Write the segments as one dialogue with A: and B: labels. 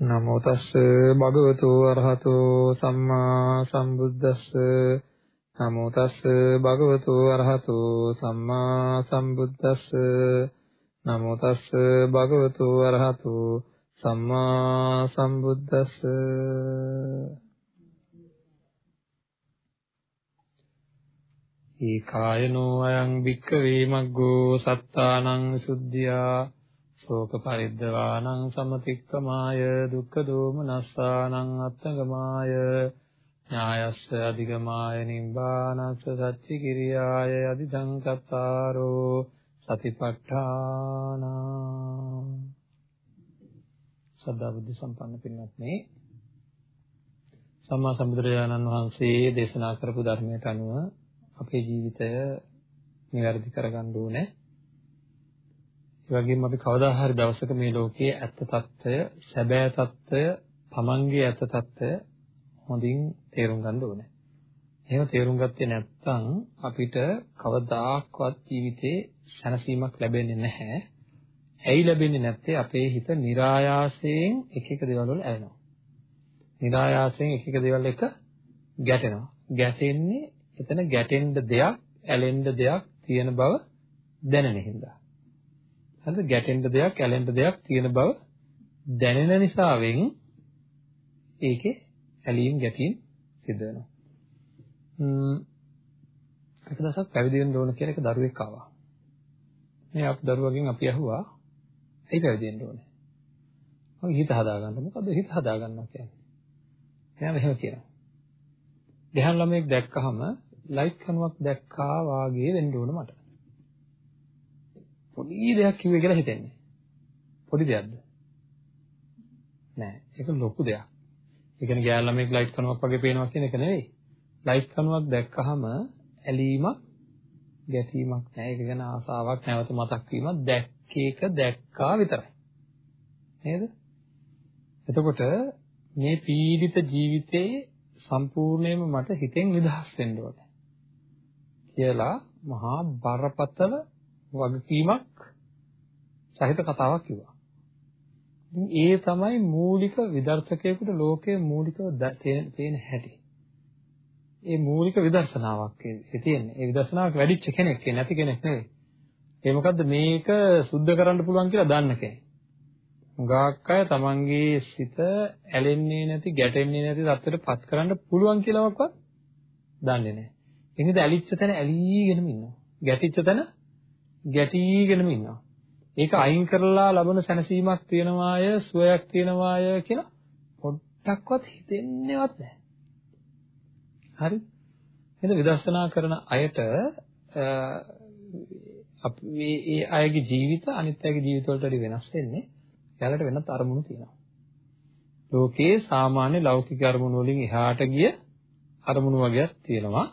A: නමෝ තස්ස භගවතු අරහතෝ සම්මා සම්බුද්දස්ස. නමෝ තස්ස භගවතු අරහතෝ සම්මා සම්බුද්දස්ස. නමෝ තස්ස භගවතු අරහතෝ සම්මා සම්බුද්දස්ස. ඒකායනෝ අයං භික්ඛවේ මග්ගෝ සත්තානං සුද්ධියා. ශෝක පරිද්දවානං සමතික්කමාය දුක්ඛ දෝමනස්සානං අත්තගමාය ඥායස්ස අධිගමාය නිබ්බානස්ස සච්චි කිරියාය අදිදං චත්තාරෝ සතිපට්ඨාන. සදා බුද්ධ සම්පන්න පින්වත්නි සම්මා සම්බුදුරජාණන් වහන්සේ දේශනා කරපු ධර්මයට අනුව අපේ ජීවිතය නිවැරදි කරගන්න ඕනේ. ඒ වගේම අපි කවදා හරි දවසක මේ ලෝකයේ ඇත්ත తত্ত্বය, සැබෑ తত্ত্বය, Tamanගේ ඇත්ත తত্ত্বය හොඳින් තේරුම් ගන්න ඕනේ. එහෙම තේරුම් ගත්තේ නැත්නම් අපිට කවදාක්වත් ජීවිතේ සැනසීමක් ලැබෙන්නේ නැහැ. ඇයි ලැබෙන්නේ නැත්තේ? අපේ හිත નિરાයාසයෙන් එක එක දේවල් වල ඇලෙනවා. નિરાයාසයෙන් එක එක දේවල් එක ගැටෙනවා. ගැටෙන්නේ එතන ගැටෙන්න දෙයක්, ඇලෙන්න දෙයක් තියෙන බව දැනෙන හින්දා. හරිද ගැටෙන්න දෙයක් ඇලෙන්න දෙයක් තියෙන බව දැනෙන නිසාවෙන් ඒකේ ඇලීම් ගැටීම් සිද්ධ වෙනවා. ම්ම් එක දවසක් පැවිදි වෙන්න ඕන කියලා එක දරුවෙක් ආවා. මේ අප දරුවගෙන් අපි අහුවා ඇයි පැවිදි වෙන්න ඕනේ? මම හිත හදාගන්න. මොකද හිත හදාගන්නවා කියන්නේ? එයා මෙහෙම කියනවා. ගහන් ළමයෙක් දැක්කහම ලයිට් කණුවක් දැක්කා වාගේ වෙන්න ඕන මට. පොඩි දෙයක් කිව්වේ කියලා හිතෙන්නේ. පොඩි දෙයක්ද? නෑ. ඒක ලොකු දෙයක්. ඒ කියන්නේ ගෑල් ළමෙක් ලයිට් කණුවක් වගේ පේනවා කියන එක නෙවෙයි. ලයිට් කණුවක් දැක්කහම ඇලීමක් ගැටීමක් නෑ. ඒක ගැන ආසාවක් නැවත මතක් වීමක් දැක්කේක දැක්කා විතරයි. නේද? එතකොට මේ පීඩිත ජීවිතේ සම්පූර්ණයෙන්ම මට හිතෙන් නිදහස් වෙන්න ඕනේ කියලා මහා බරපතල වගකීමක් සහිත කතාවක් කිව්වා. ඒ තමයි මූලික විදර්ශකයෙකුට ලෝකයේ මූලිකව තියෙන හැටි. ඒ මූලික විදර්ශනාවක් ඒ තියෙන්නේ. ඒ විදර්ශනාවක් වැඩිච්ච කෙනෙක් නැති කෙනෙක් නෙවෙයි. ඒ මොකද්ද මේක සුද්ධ කරන්න පුළුවන් කියලා දන්න කෙනෙක්. හුඟක් අය තමන්ගේ සිත ඇලෙන්නේ නැති, ගැටෙන්නේ නැති තත්ත්වයට පත් කරන්න පුළුවන් කියලාවත් දන්නේ නැහැ. එහෙනම් ඇලිච්ච තැන ඇලීගෙනම ඉන්නවා. ගැටිච්ච තැන ගැටීගෙනම ඉන්නවා. ඒක අයින් කරලා ලබන සැනසීමක් තියනවාය, සුවයක් තියනවාය කියලා පොඩ්ඩක්වත් හිතෙන්නේවත් නැහැ. හරි? එහෙනම් විදර්ශනා කරන අයට අපි මේ ඒ අයගේ ජීවිත අනිත් අයගේ ජීවිත වලට වඩා වෙනස් වෙන්නේ. එයාලට වෙනත් අරමුණු තියෙනවා. ලෝකේ සාමාන්‍ය ලෞකික අරමුණු වලින් එහාට ගිය අරමුණු වගේක් තියෙනවා.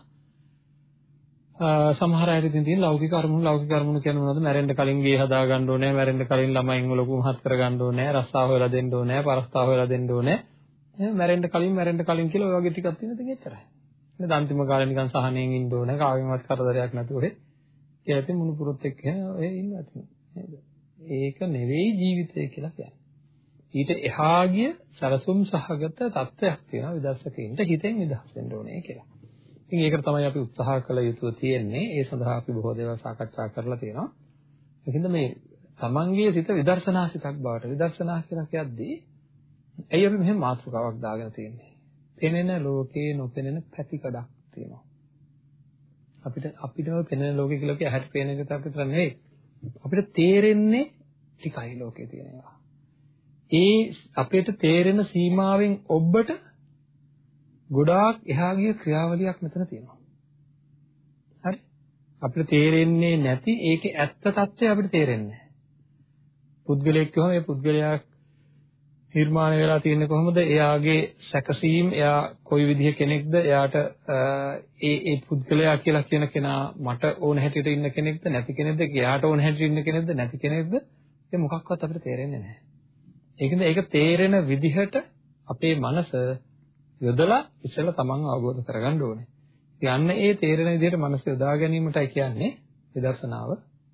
A: සමහර අයට ඉතින් තියෙන ලෞකික අරමුණු ලෞකික අරමුණු කියන්නේ මොනවද? මැරෙන්න කලින් ගේ හදා ගන්න ඕනේ, මැරෙන්න කලින් ළමයින්ව ලොකු මහත් කර ගන්න ඕනේ, රස්සාව හොයලා දෙන්න ඕනේ, පරස්තාව හොයලා දෙන්න ඕනේ. එහෙනම් මැරෙන්න කලින් මැරෙන්න කලින් කියලා ඔය වගේ ටිකක් තියෙන ඉතින් එච්චරයි. නේද? අන්තිම කාලේ නිකන් සහනෙන් ඉන්න ඕනේ, කාගෙන්වත් කරදරයක් නැතුව ඒ කියලා ඉතින් මුණුපුරොත් එක්ක ඔය ඉන්නවා ඉතින් නේද? ඒක නෙවෙයි ජීවිතය කියලා කියන්නේ. ඊට එහා ගිය සරසුම් සහගත තත්ත්වයක් තියෙනවා විදර්ශකයින්ට හිතෙන් නිදහස් වෙන්න ඕනේ කියලා. ඉතින් ඒකට තමයි අපි උත්සාහ කළ යුතු තියෙන්නේ. ඒ සඳහා අපි බොහෝ දේවල් සාකච්ඡා කරලා තියෙනවා. ඒකින්ද මේ තමන්ගේ සිත විදර්ශනා සිතක් බවට විදර්ශනා කියලා කියද්දී ඇයි අපි මෙහෙම මාතෘකාවක් දාගෙන තියෙන්නේ? පෙනෙන ලෝකේ නොපෙනෙන පැතිකඩක් තියෙනවා. අපිට අපිට පෙනෙන ලෝකේ කියලා කිය ඇහැට පේන එකක් විතර නෙවෙයි. අපිට තේරෙන්නේ ටිකයි ලෝකේ තියෙනවා. ඒ අපිට තේරෙන සීමාවෙන් ඔබට ගොඩාක් එහා ගිය ක්‍රියාවලියක් මෙතන තියෙනවා. හරි? අපිට තේරෙන්නේ නැති ඒකේ ඇත්ත తත්වය අපිට තේරෙන්නේ නැහැ. පුද්ගලයෙක් කියවම මේ පුද්ගලයා නිර්මාණය වෙලා තියෙන්නේ කොහොමද? එයාගේ සැකසීම්, එයා කොයි විදිහ කෙනෙක්ද? එයාට ඒ ඒ පුද්ගලයා කියලා කියන කෙනා මට ඕන හැටියට ඉන්න කෙනෙක්ද? නැති කෙනෙක්ද? එයාට ඕන හැටියට ඉන්න කෙනෙක්ද? නැති කෙනෙක්ද? ඒ මොකක්වත් අපිට තේරෙන්නේ නැහැ. ඒකද ඒක තේරෙන විදිහට අපේ මනස යොදලා ඉස්සෙල්ලා තමන්ව අවබෝධ කරගන්න ඕනේ. යන්න ඒ තේරෙන විදිහට මනස යොදා ගැනීමටයි කියන්නේ විදර්ශනාව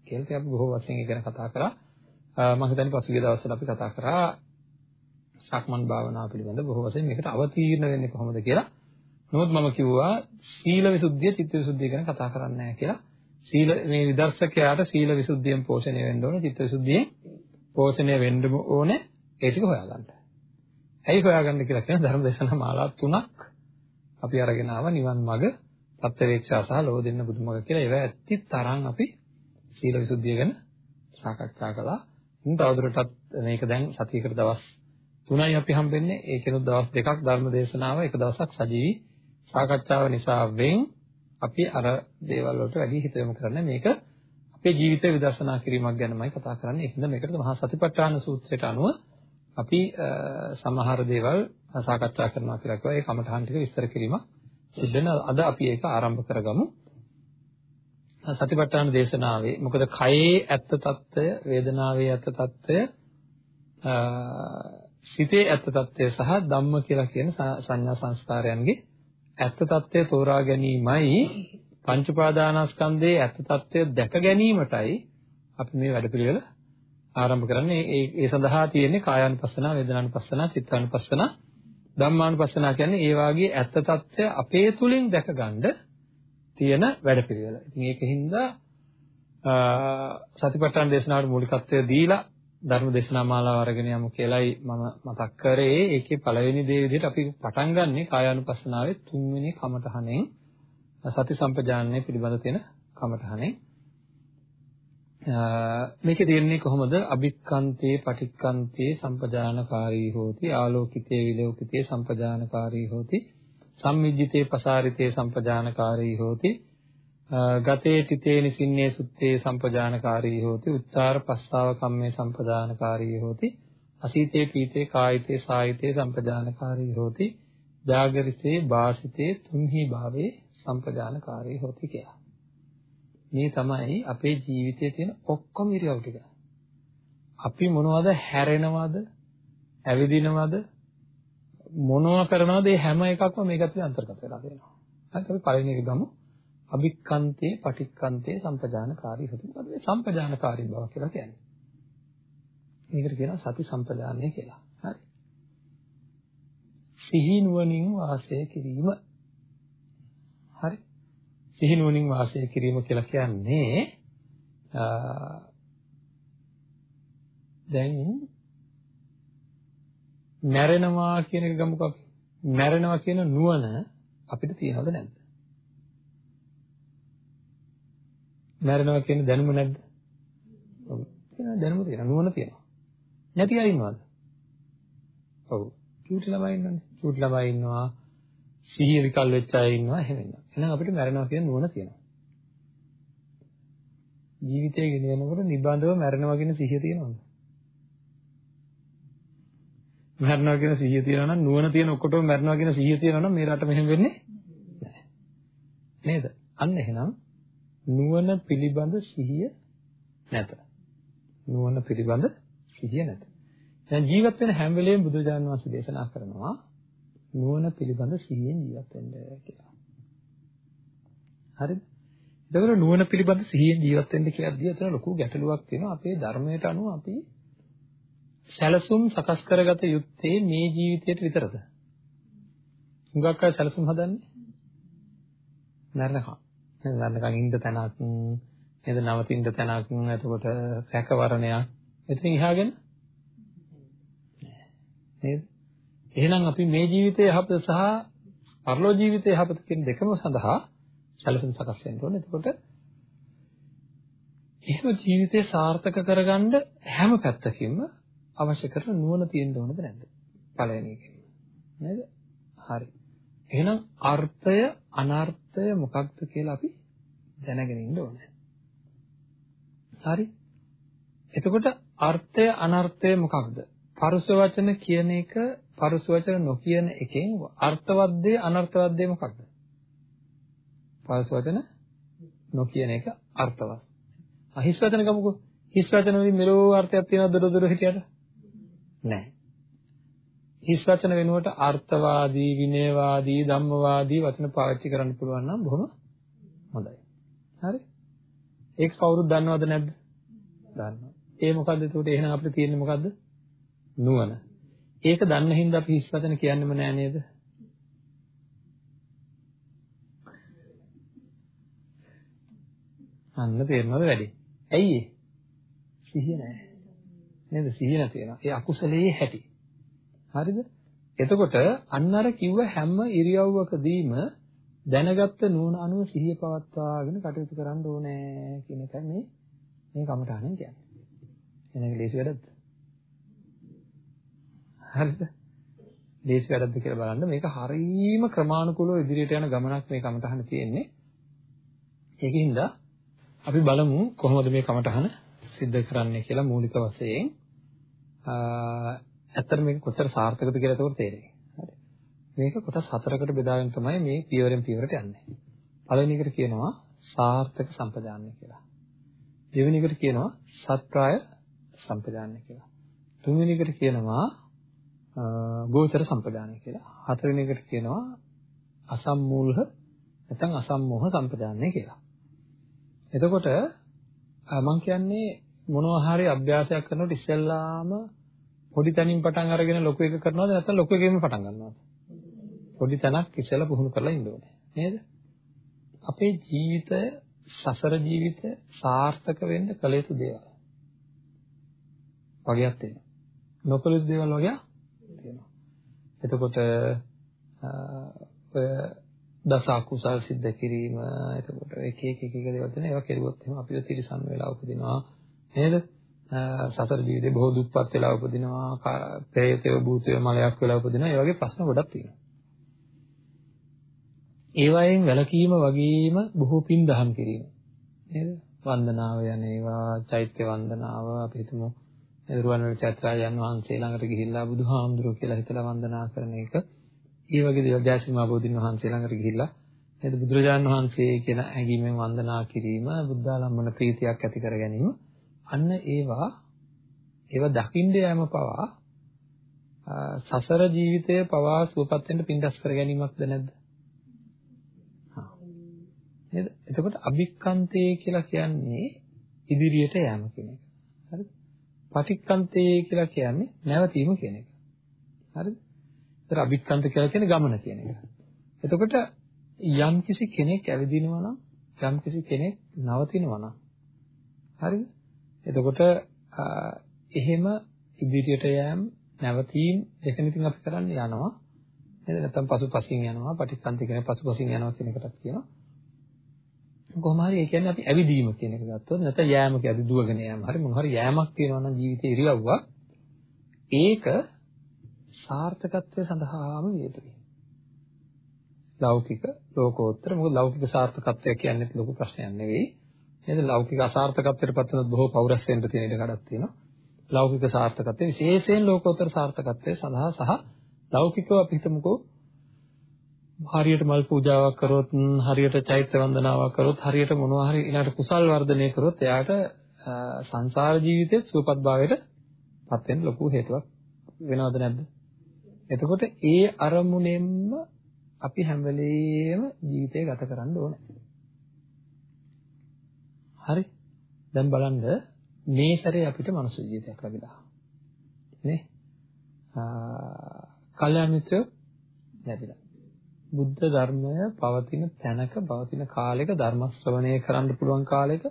A: කියලා. අපි බොහෝ වශයෙන් ඉගෙන කතා කරා. මම හිතන්නේ පසුගිය දවස්වල අපි කතා කරා සක්මන් භාවනාව පිළිබඳ බොහෝ වශයෙන් මේකට අවතීර්ණ වෙන්නේ කොහොමද කියලා. නමුත් මම කිව්වා සීල විසුද්ධිය, චිත්ත විසුද්ධිය ගැන කතා කරන්නේ නැහැ කියලා. සීල මේ විදර්ශකයාට සීල විසුද්ධියෙන් පෝෂණය වෙන්න ඕනේ, චිත්ත විසුද්ධියෙන් පෝෂණය වෙන්න ඕනේ. ඒ ටික හොයාගන්න. ඇයි හොයාගන්න කියලා කියන ධර්ම දේශනා මාලා තුනක් අපි අරගෙන ආව නිවන් මඟ ප්‍රත්‍යවේක්ෂා සහ ලෝ දෙන්න බුදුමග කියලා ඒවා ඇත්ති තරම් අපි සීල විසුද්ධිය ගැන සාකච්ඡා කළා. ඉතින් තවදුරටත් මේක දැන් සතියකට දවස් 3යි අපි හම්බෙන්නේ. ඒකෙනුත් දවස් දෙකක් ධර්ම දේශනාව එක දවසක් සජීවී සාකච්ඡාව නිසා වෙන් අපි අර දේවල් වලට වැඩි හිත යොමු කරන්නේ මේක අපේ ජීවිතය විදර්ශනා කිරීමක් ගැනමයි කතා කරන්නේ. ඒකින්ද මේකට මහා සතිපට්ඨාන සූත්‍රයට අනුව අපි සමහර දේවල් සාකච්ඡා කරනවා කියලා කිව්වා. ඒ කමඨහන් ටික විස්තර කිරීම සිද්ධන අද අපි ඒක ආරම්භ කරගමු. සතිපට්ඨාන දේශනාවේ මොකද කයේ ඇත්ත తত্ত্বය, වේදනාවේ ඇත්ත తত্ত্বය, සිතේ ඇත්ත తত্ত্বය සහ ධම්ම කියලා කියන සංඥා සංස්කාරයන්ගේ ඇත්ත తত্ত্বය තෝරා ගැනීමයි පංච උපාදානස්කන්ධයේ ඇත්ත తত্ত্বය දැක ගැනීමටයි අපි මේ වැඩපිළිවෙල ආරම්භ කරන්නේ ඒ ඒ සඳහා තියෙන්නේ කායානුපස්සන, වේදනානුපස්සන, චිත්තානුපස්සන, ධම්මානුපස්සන කියන්නේ ඒ වාගේ ඇත්ත తත්ත්වය අපේ තුලින් දැකගන්න තියෙන වැඩපිළිවෙල. ඉතින් ඒකින්ද සතිපට්ඨාන දේශනාවට මූලිකත්වය දීලා ධර්ම දේශනා මාලාව අරගෙන යමු කියලායි මම මතක් කරේ. ඒකේ පළවෙනි දේ විදිහට අපි පටන් ගන්නෙ කායානුපස්සනාවේ තුන්වෙනි කමඨහණෙන් සති සම්පජාන්නේ පිළිබඳ තියෙන කමඨහණෙන්. මේකේ තියෙන්නේ කොහොමද? අභික්කන්තේ පටික්කන්තේ සම්පජානකාරී හෝති. ආලෝකිතේ විලෝකිතේ සම්පජානකාරී හෝති. සම්මිජ්ජිතේ පසාරිතේ සම්පජානකාරී හෝති. ගතේ තිතේ නිසින්නේ සුත්තේ සම්පජානකාරී හෝති. උච්චාර පස්සාව කම්මේ සම්පජානකාරී හෝති. අසීතේ පීතේ කායිතේ සායිතේ සම්පජානකාරී හෝති. ජාගරිතේ වාසිතේ තුන්හි භාවේ සම්පජානකාරී හෝති කියලා. මේ තමයි අපේ ජීවිතයේ තියෙන ඔක්කොම ඉරියව් ටික. අපි මොනවද හැරෙනවද? ඇවිදිනවද? මොනවා කරනවද? මේ හැම එකක්ම මේක ඇතුලේ අන්තර්ගත වෙලා තියෙනවා. හරි අපි පළවෙනි එක ගමු. අභික්කන්තේ පටික්කන්තේ සම්පජානකාරී හොතු. මොකද මේ සම්පජානකාරී බව කියලා කියන්නේ? මේකට කියනවා සති සම්පජානනය කියලා. හරි. සිහි නුවණින් වාසය කිරීම. හරි. සිහි නුවණින් වාසය කිරීම කියලා කියන්නේ දැන් මැරෙනවා කියන එක ගමුකෝ අපි. මැරෙනවා කියන නුවණ අපිට තියෙනවද නැද්ද? මැරෙනවා කියන දැනුම නැද්ද? ඔව්. තියෙනවා දැනුම තියෙනවා නුවණ තියෙනවා. නැති අය ඉන්නවද? ඔව්. චූටි ළමයි ඉන්නවනේ. චූටි ළමයි ඉන්නවා. සිහිය විකල් වෙච්ච අය ඉන්නවා එහෙම ඉන්නවා. එහෙනම් අපිට මැරෙනවා කියන නුවණ තියෙනවා. ජීවිතය ගෙනියනකොට නිබඳව මැරෙනවා කියන සිහිය තියෙනවද? මැරෙනවා කියන සිහිය තියෙනවා නම් නුවණ තියෙන ඔක්කොටම මැරෙනවා කියන සිහිය තියෙනවා නම් මේ රට මෙහෙම වෙන්නේ නැහැ. නේද? අන්න එහෙනම් නුවණ පිළිබඳ සිහිය නැත. නුවණ පිළිබඳ සිහිය නැත. දැන් ජීවත් වෙන හැම වෙලෙම බුදුජානක වහන්සේ දේශනා කරනවා නුවණ පිළිබඳ සිහියෙන් ජීවත් වෙන්න කියලා. හරිද? එතකොට නුවණ පිළිබඳ සිහියෙන් ජීවත් වෙන්න කියද්දී අතන ලොකු ගැටලුවක් තියෙනවා. අපේ ධර්මයට අනුව අපි සැලසුම් සකස් කරගත යුත්තේ මේ ජීවිතයට විතරද? හුඟක් අය සැලසුම් හදන්නේ මරණකම්. නේද? මරණකම් ඉන්න තැනක් නේද? නවතින්න තැනක් එතකොට රැකවරණයක්. එතන ඉහාගෙන නේද? එහෙනම් අපි මේ ජීවිතයේ යහපත සහ පරලෝ ජීවිතයේ යහපත කියන දෙකම සඳහා සැලසුම් සකස් වෙන්න ඕනේ. එතකොට එහෙම ජීවිතය සාර්ථක කරගන්න හැම පැත්තකින්ම අවශ්‍ය කරන නුවණ තියෙන්න ඕනද නැද්ද? පළවෙනි එකෙන්. නේද? හරි. එහෙනම් අර්ථය අනර්ථය මොකක්ද කියලා අපි දැනගෙන ඉන්න ඕනේ. හරි. එතකොට අර්ථය අනර්ථය මොකක්ද? පරුස වචන කියන එක පරුස වචන නොකියන එකෙන් අර්ථවත් දේ අනර්ථවත් දේ මොකක්ද? පරුස වචන නොකියන එක අර්ථවත්. අහිස් වචන ගමුකෝ. හිස් වචන වලින් මෙලෝ අර්ථයක් තියෙනවද දොඩ දොඩ හිටියට? නැහැ. හිස් වචන වෙනුවට අර්ථවාදී, විනයවාදී, ධම්මවාදී වචන පාවිච්චි කරන්න පුළුවන් නම් බොහොම හොඳයි. හරි? ඒක කවුරුත් දන්නවද නැද්ද? දන්නවා. ඒ මොකද්ද එතකොට එහෙනම් අපිට තියෙන්නේ මොකද්ද? නුවණ. ඒක දන්න හින්දා අපි හිස් වචන කියන්නෙම නෑ නේද? අන්න තේරෙනවද වැඩි? ඇයි ඒ? සිහිය නැහැ. නේද? සිහිය නැති වෙනවා. ඒ අකුසලයේ හැටි. හරිද? එතකොට අන්න අර කිව්ව හැම ඉරියව්වකදීම දැනගත්ත නුවණ අනුව සිහිය පවත්වාගෙන කටයුතු කරන්න ඕනේ කියන එක මේ මේ කමටහනෙන් කියන්නේ. එනක ලේසි වැඩක්ද? හරිද? ලේසි වැඩක්ද කියලා බලන්න මේක හරීම ක්‍රමානුකූලව ඉදිරියට යන ගමනක් මේ කමටහන තියෙන්නේ. ඒකින්ද අපි බලමු කොහොමද මේ කමටහන සිද්ධ කරන්නේ කියලා මූලික වශයෙන් ඇත්තට මේක කොච්චර සාර්ථකද කියලා ඒක තේරෙයි. හරි. මේක කොටස් හතරකට බෙදාගෙන තමයි මේ පියවරෙන් පියවරට යන්නේ. පළවෙනි එකට කියනවා සාර්ථක සම්පදාන්න කියලා. දෙවෙනි එකට කියනවා සත්‍ප්‍රාය සම්පදාන්න කියලා. තුන්වෙනි එකට කියනවා ගෝචර සම්පදානය කියලා. හතරවෙනි එකට කියනවා අසම්මූලහ නැත්නම් අසම්මෝහ සම්පදානය කියලා. එතකොට මම කියන්නේ මොනවා හරි අභ්‍යාසයක් කරනකොට ඉස්සෙල්ලාම පොඩි තැනින් පටන් අරගෙන ලොකු එක කරනවද නැත්නම් ලොකු එකකින්ම පටන් ගන්නවද? පොඩි තැනක් ඉස්සෙල්ලා පුහුණු කරලා ඉන්න ඕනේ. නේද? අපේ ජීවිතය සසර ජීවිතය සාර්ථක වෙන්න කළ යුතු දේවල්. වගේක් තියෙනවා. නොකළ යුතු දේවල් වගේ තියෙනවා. එතකොට ඔය දස අකුසල් සිද්ධ කිරීම. එතකොට එක එක එක එක දේවල් තියෙනවා. ඒවා කෙරුවොත් එහෙනම් අපිව තිරසන් වෙලා උපදිනවා. නේද? සතර ජීවිතේ බොහෝ දුක්පත් වෙලා උපදිනවා. ප්‍රේතය භූතය මලයක් වෙලා උපදිනවා. ඒ වගේ ප්‍රශ්න ගොඩක් තියෙනවා. ඒ වයින් වැළකීම වගේම බොහෝ පින් දහම් කිරීම. නේද? වන්දනාව යන ඒවා චෛත්‍ය වන්දනාව. අපි හිතමු එරුවන්වල චෛත්‍යයන් වහන්සේ ළඟට ගිහිල්ලා බුදුහාමුදුරුවෝ කියලා හිතලා වන්දනා කරන එක. ඒ වගේ දේවල් ජයසිංහ බෝධින් වහන්සේ ළඟට ගිහිල්ලා නේද බුදුරජාණන් වහන්සේ කියන ඇඟීමෙන් වන්දනා කිරීම බුද්ධාලම්බන ප්‍රීතියක් ඇති කර ගැනීම අන්න ඒවා ඒවා දකින්න යෑම පවා සසර ජීවිතය පවා සුවපත් වෙන්න පින්දස් කර ගැනීමක්ද නැද්ද? නේද? එතකොට අභික්කන්තේ කියලා කියන්නේ ඉදිරියට යෑම කියන එක. හරිද? පටික්කන්තේ කියලා කියන්නේ නැවතීම කියන එක. හරිද? ඒතර අභික්කන්ත කියලා කියන්නේ ගමන කියන එක. එතකොට යම් කිසි කෙනෙක් ඇවිදිනවා නම් යම් කිසි කෙනෙක් නවතිනවා නම් හරිද? එතකොට එහෙම ඉදිරියට යෑම නැවතීම් දෙකම ඉතින් අපි කරන්නේ යනවා. නේද? නැත්නම් පසුපසින් යනවා, පටික්කන්ත කියන පසුපසින් යනවා කියන එකටත් කියනවා. කොහොම හරි ඒ කියන්නේ අපි ඇවිදීම කියන එක ගත්තොත් නැත්නම් යෑම කියන්නේ දුවගෙන යෑම. හරි මොන හරි යෑමක් තියෙනවා නම් ජීවිතේ ඉරියව්වක් ඒක සාර්ථකත්වය සඳහාම වේතුයි. ලෞකික ලෝකෝත්තර මොකද ලෞකික සාර්ථකත්වය කියන්නේ ලොකු ප්‍රශ්නයක් නෙවෙයි. නේද? ලෞකික අසාර්ථකත්වයට පත් වෙනත් බොහෝ පෞරස්යෙන් තියෙන ඉඩ කඩක් තියෙනවා. ලෞකික සාර්ථකත්වය විශේෂයෙන් ලෝකෝත්තර සාර්ථකත්වය සඳහා සහ ලෞකිකව අපි හිතමුකෝ හරියට මල් පූජාවක් කරොත් හරියට චෛත්‍ය වන්දනාවක් කරොත් හරියට මොනවා හරි ඊළඟට කුසල් වර්ධනය කරොත් එයාට සංසාර ජීවිතයේ සුවපත් භාවයට පත් වෙන්න ලොකු හේතුවක් වෙනවද නැද්ද? එතකොට ඒ අරමුණෙන්ම අපි හැම වෙලෙම ජීවිතය ගත කරන්න ඕනේ. හරි. දැන් බලන්න මේ සැරේ අපිට මනුස්ස ජීවිතයක් ලැබිලා. නේ? ආ කල්‍යාණ මිත්‍ර ලැබිලා. බුද්ධ ධර්මය පවතින තැනක පවතින කාලයක ධර්ම ශ්‍රවණය කරන්න පුළුවන් කාලයක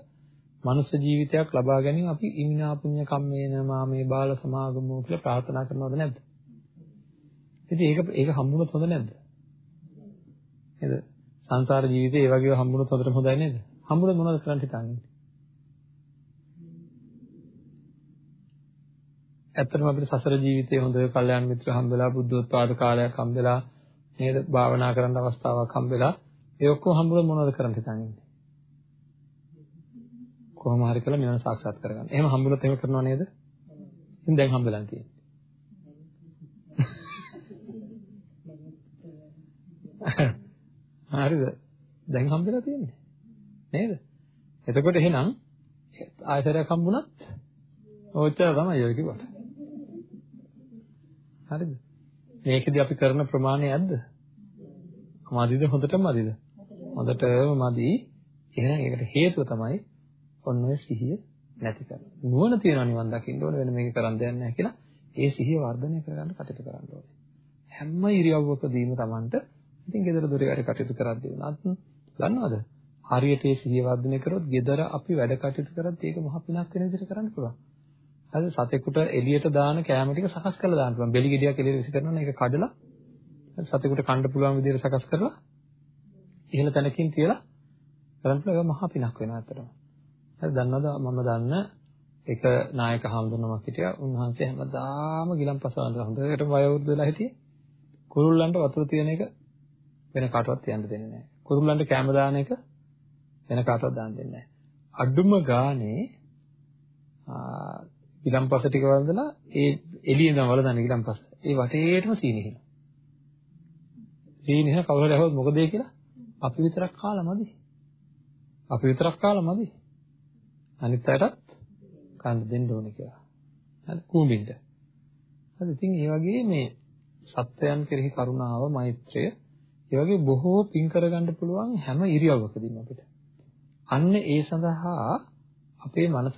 A: මනුස්ස ජීවිතයක් ලබා ගැනීම අපි ඉමිනා පුඤ්ඤ කම්මේන මාමේ බාල සමාගමෝ කියලා ප්‍රාර්ථනා කරනවද නැද්ද? ඉතින් ඒක ඒක හම්බුනොත් හොඳ නැද්ද? නේද? සංසාර ජීවිතේ ඒ වගේව හම්බුනොත් හොඳට හොඳයි නේද? හම්බුනොත් මොනවද කරන්න හිතන්නේ? ඇත්තටම අපිට සසර ජීවිතේ හොඳ කල්යාණ මිත්‍ර හම්බෙලා බුද්ධෝත්පාද කාලයක් හම්බෙලා නේද? භාවනා කරන්න අවස්ථාවක් හම්බෙලා ඒ ඔක්කොම හම්බුනොත් මොනවද කරන්න හිතන්නේ? කොහොම හරි කළා නිවන සාක්ෂාත් කරගන්න. එහෙම හම්බුනොත් එහෙම කරනව නේද? ඉතින් දැන් හම්බෙලා තියෙන්නේ. හරිද? දැන් හම්බෙලා තියෙන්නේ. නේද? එතකොට එහෙනම් ආයතරයක් හම්බුණත් ඔච්චර තමයි ඔය කිව්වට. හරිද? මේකෙදි අපි කරන ප්‍රමාණය ඇද්ද? මදිද හොඳටම මදිද? හොඳටම මදි. එහෙනම් ඒකට හේතුව තමයි ඔන්න ඔය සිහිය නැති කරන. නුවණ තියනවා නිවන් දකින්න ඕන වෙන මේක කරන්න දෙයක් නැහැ කියලා ඒ සිහිය වර්ධනය කරගන්න කටයුතු කරන්න ඕනේ. හැම ඉරියව්වකදීම Tamanට ඉතින් ගෙදර දොරේ වැඩ කටයුතු කරද්දී වුණත් දන්නවද? හරියට ඒ සිහිය වර්ධනය කරොත් ගෙදර අපි වැඩ කටයුතු කරද්දී ඒක මහ පිනක් වෙන විදිහට කරන්න පුළුවන්. හරි සතෙකුට එළියට දාන කෑම ටික සකස් කරලා දාන්න පුළුවන්. බෙලි ගෙඩියක් එළියට විසි කරනවා නම් ඒක කඩලා සතෙකුට කන්න පුළුවන් විදිහට සකස් කරලා ඉහළ තැනකින් තියලා කරන්න පුළුවන් ඒක මහා පිනක් වෙනවා අතරම. හරි දන්නවද මම දන්න එක නායක හඳුනනමක් හිටියා. උන්වහන්සේ හැමදාම ගිලම්පස වන්දන හොඳට වයෝවෘද්ධ වෙලා හිටියේ. කුරුල්ලන්ට වතුර තියෙන එක වෙන කාටවත් තියන්න දෙන්නේ නැහැ. කුරුල්ලන්ට කැම දාන එක වෙන කාටවත් දාන්න දෙන්නේ නැහැ. අඩුම ගානේ ගිලම්පස ටික වන්දලා ඒ එළියෙන් ඉඳන් වල දාන ගිලම්පස. ඒ වටේටම සීනිහින. සීනිහින කවුරු හරි අහුවොත් මොකද ඒ කියලා? අපි විතරක් කාලා මදි. අපි විතරක් කාලා මදි. අනිත් අයටත් කන්න දෙන්න ඕනේ කියලා. හරි කූඹින්ට. හරි ඉතින් ඒ වගේ මේ සත්වයන් කෙරෙහි කරුණාව, මෛත්‍රිය, ඒ වගේ බොහෝ පින් කරගන්න පුළුවන් හැම ඉරියව්වකදීම අපිට. අන්න ඒ සඳහා අපේ මනස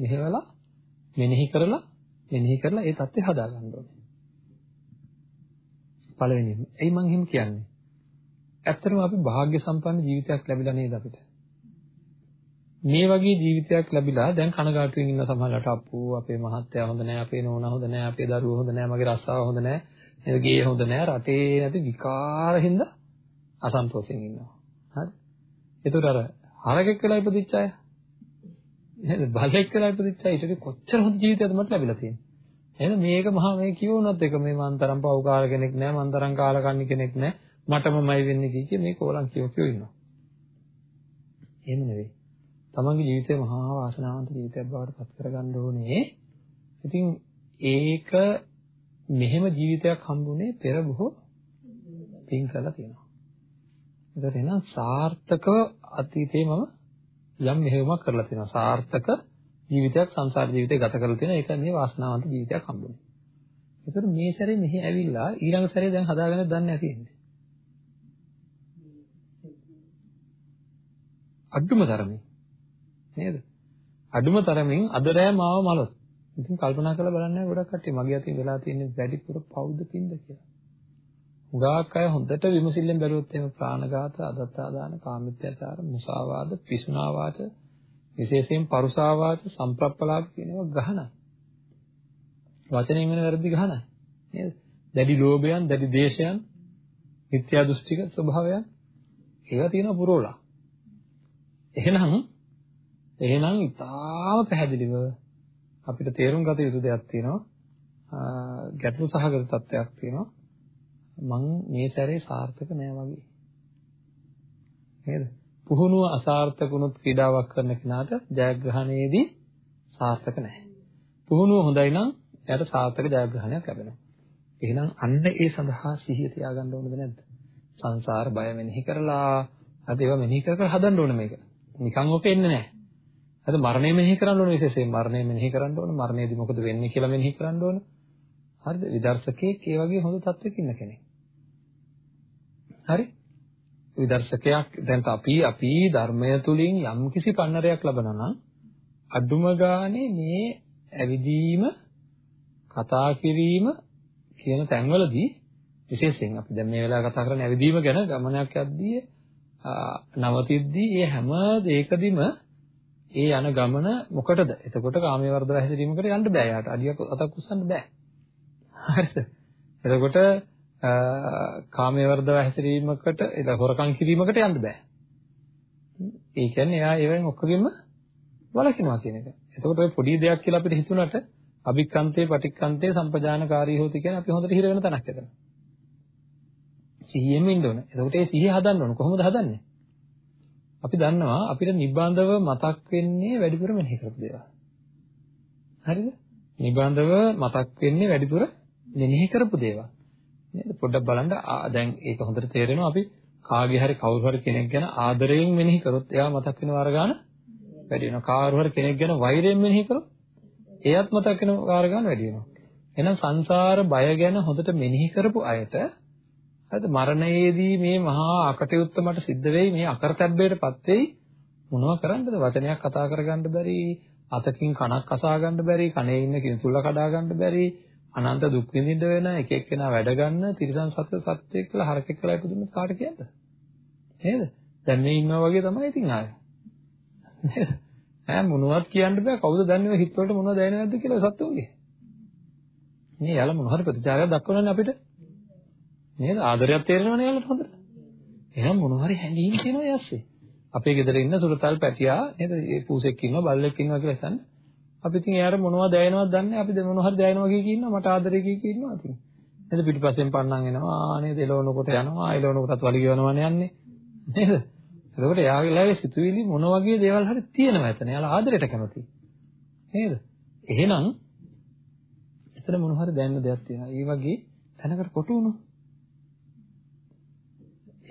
A: මෙහෙවලා මෙනෙහි කරලා මෙනෙහි කරලා ඒ தත්ත්වය හදාගන්න ඕනේ. පළවෙනිම. එයි මං එහෙම කියන්නේ. ඇත්තටම අපි වාග්ය සම්පන්න ජීවිතයක් ලැබිලා නේද අපිට? මේ වගේ ජීවිතයක් ලැබිලා දැන් කනගාටුවෙන් ඉන්න සමහරලාට අප්පෝ අපේ මහත්තයා හොඳ නැහැ, අපේ නෝනා හොඳ නැහැ, අපේ දරුවෝ හොඳ නැහැ, මගේ රස්සාව හොඳ නැහැ. නේද ගේ හොඳ නැහැ, රටේ නැති විකාර හින්දා අසන්තෝෂෙන් ඉන්නවා. හරි? ඒතර අර හරකෙක් වෙලා ඉපදිච්ච අය නේද? බලෙක් වෙලා ඉපදිච්ච අය ඊට කොච්චර හොඳ ජීවිතයක්ද මට ලැබිලා තියෙන්නේ. එහෙනම් මේක මහා මේ කියවුණත් එක මේ මන්තරම් පව්කාර කෙනෙක් නෑ, මන්තරම් කාලකන්ණි කෙනෙක් නෑ, මටමමයි වෙන්නේ කිය කිය මේ කෝලම් කියව කියව ඉන්නවා. එහෙම නෙවෙයි. තමන්ගේ ජීවිතය මහා වාසනාවන්ත ජීවිතයක් බවට පත් කරගන්න ඕනේ. ඉතින් ඒක මෙහෙම ජීවිතයක් හම්බුනේ පෙර බොහෝ පින් කරලා තියෙනවා. ඒකට එනම් සාර්ථකව අතීතේ මම යම් මෙහෙයුමක් කරලා තියෙනවා. සාර්ථක ජීවිතයක් සංසාර ජීවිතේ ගත කරලා තියෙනවා. ඒක මේ වාසනාවන්ත ජීවිතයක් හම්බුනේ. ඒතර මේ සැරේ මෙහි ඇවිල්ලා ඊළඟ සැරේ දැන් හදාගෙන දන්නේ නැති ඉන්නේ. අඩුම තරමේ නේද? අඩුම තරමින් අද රෑ මාව මලොත්. ඉතින් කල්පනා කරලා බලන්න ගොඩක් කට්ටිය මගේ අතින් වෙලා තියෙන වැඩිපුර පවුද පින්ද කියලා. හුඟක් අය හොඳට විමසිල්ලෙන් බැලුවොත් එහෙම ප්‍රාණඝාත, අදත්තාදාන, කාමිත්‍යාචාර, මුසාවාද, පිසුනා වාච, විශේෂයෙන් පරුසා වාච, සම්ප්‍රප්පලාප කියන ඒවා ගහනයි. වචනෙන් වෙන වැරදි ගහනයි. නේද? දැඩි ලෝභයන්, දැඩි දේශයන්, මිත්‍යා දෘෂ්ටික ස්වභාවයන් ඒවා තියෙනවා පුරෝලා. එහෙනම් එහෙනම් ඉතාම පැහැදිලිව අපිට තේරුම් ගත යුතු දෙයක් තියෙනවා. ගැටලු සහගත තත්ත්වයක් තියෙනවා. මං මේ සැරේ සාර්ථක නෑ වගේ. නේද? පුහුණුව අසාර්ථක වුණොත් ක්‍රීඩාවක් කරන කෙනාට ජයග්‍රහණයේදී සාර්ථක නැහැ. පුහුණුව හොඳයි නම් එයාට සාර්ථක ජයග්‍රහණයක් ලැබෙනවා. එහෙනම් අන්න ඒ සඳහා සිහිය තියාගන්න ඕනද නැද්ද? සංසාර බය මෙනෙහි කරලා අද ඒවා මෙනෙහි කර කර හදන්න ඕන මේක. නිකන් ඔක එන්නේ නැහැ. අද මරණය මෙනෙහි කරන්න ඕන විශේෂයෙන් මරණය මෙනෙහි කරන්න ඕන මරණයදී මොකද වෙන්නේ කියලා මෙනෙහි කරන්න ඕන. හරිද? විදර්ශකයෙක් ඒ වගේ හොඳ තත්වයක ඉන්න කෙනෙක්. හරි? විදර්ශකයක් දැන් අපි අපි ධර්මය තුලින් යම්කිසි පන්නරයක් ලබනවා නම් අඩුම ගානේ මේ ඇවිදීම කතා කිරීම කියන තැන්වලදී විශේෂයෙන් අපි දැන් මේ වෙලාව කතා කරන්නේ ඇවිදීම ගැන ගමනක් යද්දී නවතිද්දී මේ හැම දෙයකදීම ඒ යන ගමන මොකටද? එතකොට කාමයේ වර්ධව හැසිරීමකට යන්න බෑ. යාට අඩියක් අතක් උස්සන්න බෑ. හරිද? එතකොට කාමයේ වර්ධව හැසිරීමකට ඒක හොරකම් කිරීමකට යන්න බෑ. ඒ කියන්නේ එයා ඒවෙන් ඔක්කොගෙම වළකිනවා කියන එක. එතකොට ඔය පොඩි දෙයක් කියලා අපිට හිතුණට අභික්කන්තේ පටික්කන්තේ සම්පජානකාරී හොති කියන අපි හොඳට හිර වෙන තැනක් එතන. සිහියෙම ඉන්න ඕන. එතකොට ඒ සිහිය හදන්න ඕන. කොහොමද හදන්නේ? අපි දන්නවා අපිට නිබ්බන්ධව මතක් වෙන්නේ වැඩිපුර මෙනෙහි කරපු දේවල්. හරිද? නිබ්බන්ධව මතක් වෙන්නේ වැඩිපුර මෙනෙහි කරපු දේවල්. නේද? පොඩ්ඩක් බලන්න දැන් ඒක හොඳට තේරෙනවා අපි කාගේ හරි කවුරු හරි කෙනෙක් ගැන ආදරයෙන් මෙනෙහි කරොත් එයා මතක් වෙන වාර ගන්න වැඩි වෙනවා. කාරු හරි කෙනෙක් ගැන වෛරයෙන් මෙනෙහි කරොත් එයාත් මතක් වෙන වාර ගන්න වැඩි වෙනවා. එහෙනම් සංසාර බය ගැන හොඳට මෙනෙහි කරපු අයට හරිද? මරණයේදී මේ මහා අකටයුත්ත මට සිද්ධ වෙයි මේ අකරතැබ්බයටපත් වෙයි. මොනවා කරන්නද? වචනයක් කතා කරගන්න බැරි අතකින් කනක් අසා ගන්න බැරි කනේ ඉන්න කිඳුල්ල කඩා ගන්න බැරි අනන්ත දුක් විඳින්න වෙන එක එක්කෙනා වැඩ ගන්න තිරසන් සත්‍ය සත්‍යයක් කියලා හරකෙක් කියලා ඉපදුනොත් කාට කියද නේද? දැන් මේ ඉන්නවා වගේ තමයි ඉතින් ආය නේද? ඈ මොනවත් කියන්න බෑ. කවුද දන්නේ හිත වලට මොනවද දැනෙන්නේ නැද්ද කියලා සත්තුන්ගේ? මේ යාළ මොන හරි ප්‍රතිචාරයක් දක්වනවනේ අපිට. නේද? ආදරයක් තේරෙනවනේ යාළට හොඳට? එහෙනම් මොන හරි හැඟීම් තියෙනවා යස්සේ අපේ ගෙදර ඉන්න සුරතල් පැටියා නේද? ඒ පූසෙක් ඉන්නවා බල්ලෙක් ඉන්නවා කියලා හිතන්න. අපි ඉතින් එයාට මොනවද දැනෙනවද දන්නේ? අපි මොන හරි දැනෙනවා කිය කී ඉන්නවා. මට ආදරේ කිය කී ඉන්නවා ඉතින්. නේද? පිටිපස්සෙන් පන්නන් එනවා. නේද? එළවනකොට යනවා. එළවනකොටත් වලි කියවනවනේ යන්නේ. නේද? එතකොට එයාගේලාගේ සිතුවිලි මොන වගේ දේවල් හරි තියෙනවා එතන එයාලා ආදරයට කැමති. නේද? එහෙනම් එතන මොන හරි දැනෙන දෙයක් තියෙනවා. ඒ වගේ තැනකට කොටු වුණා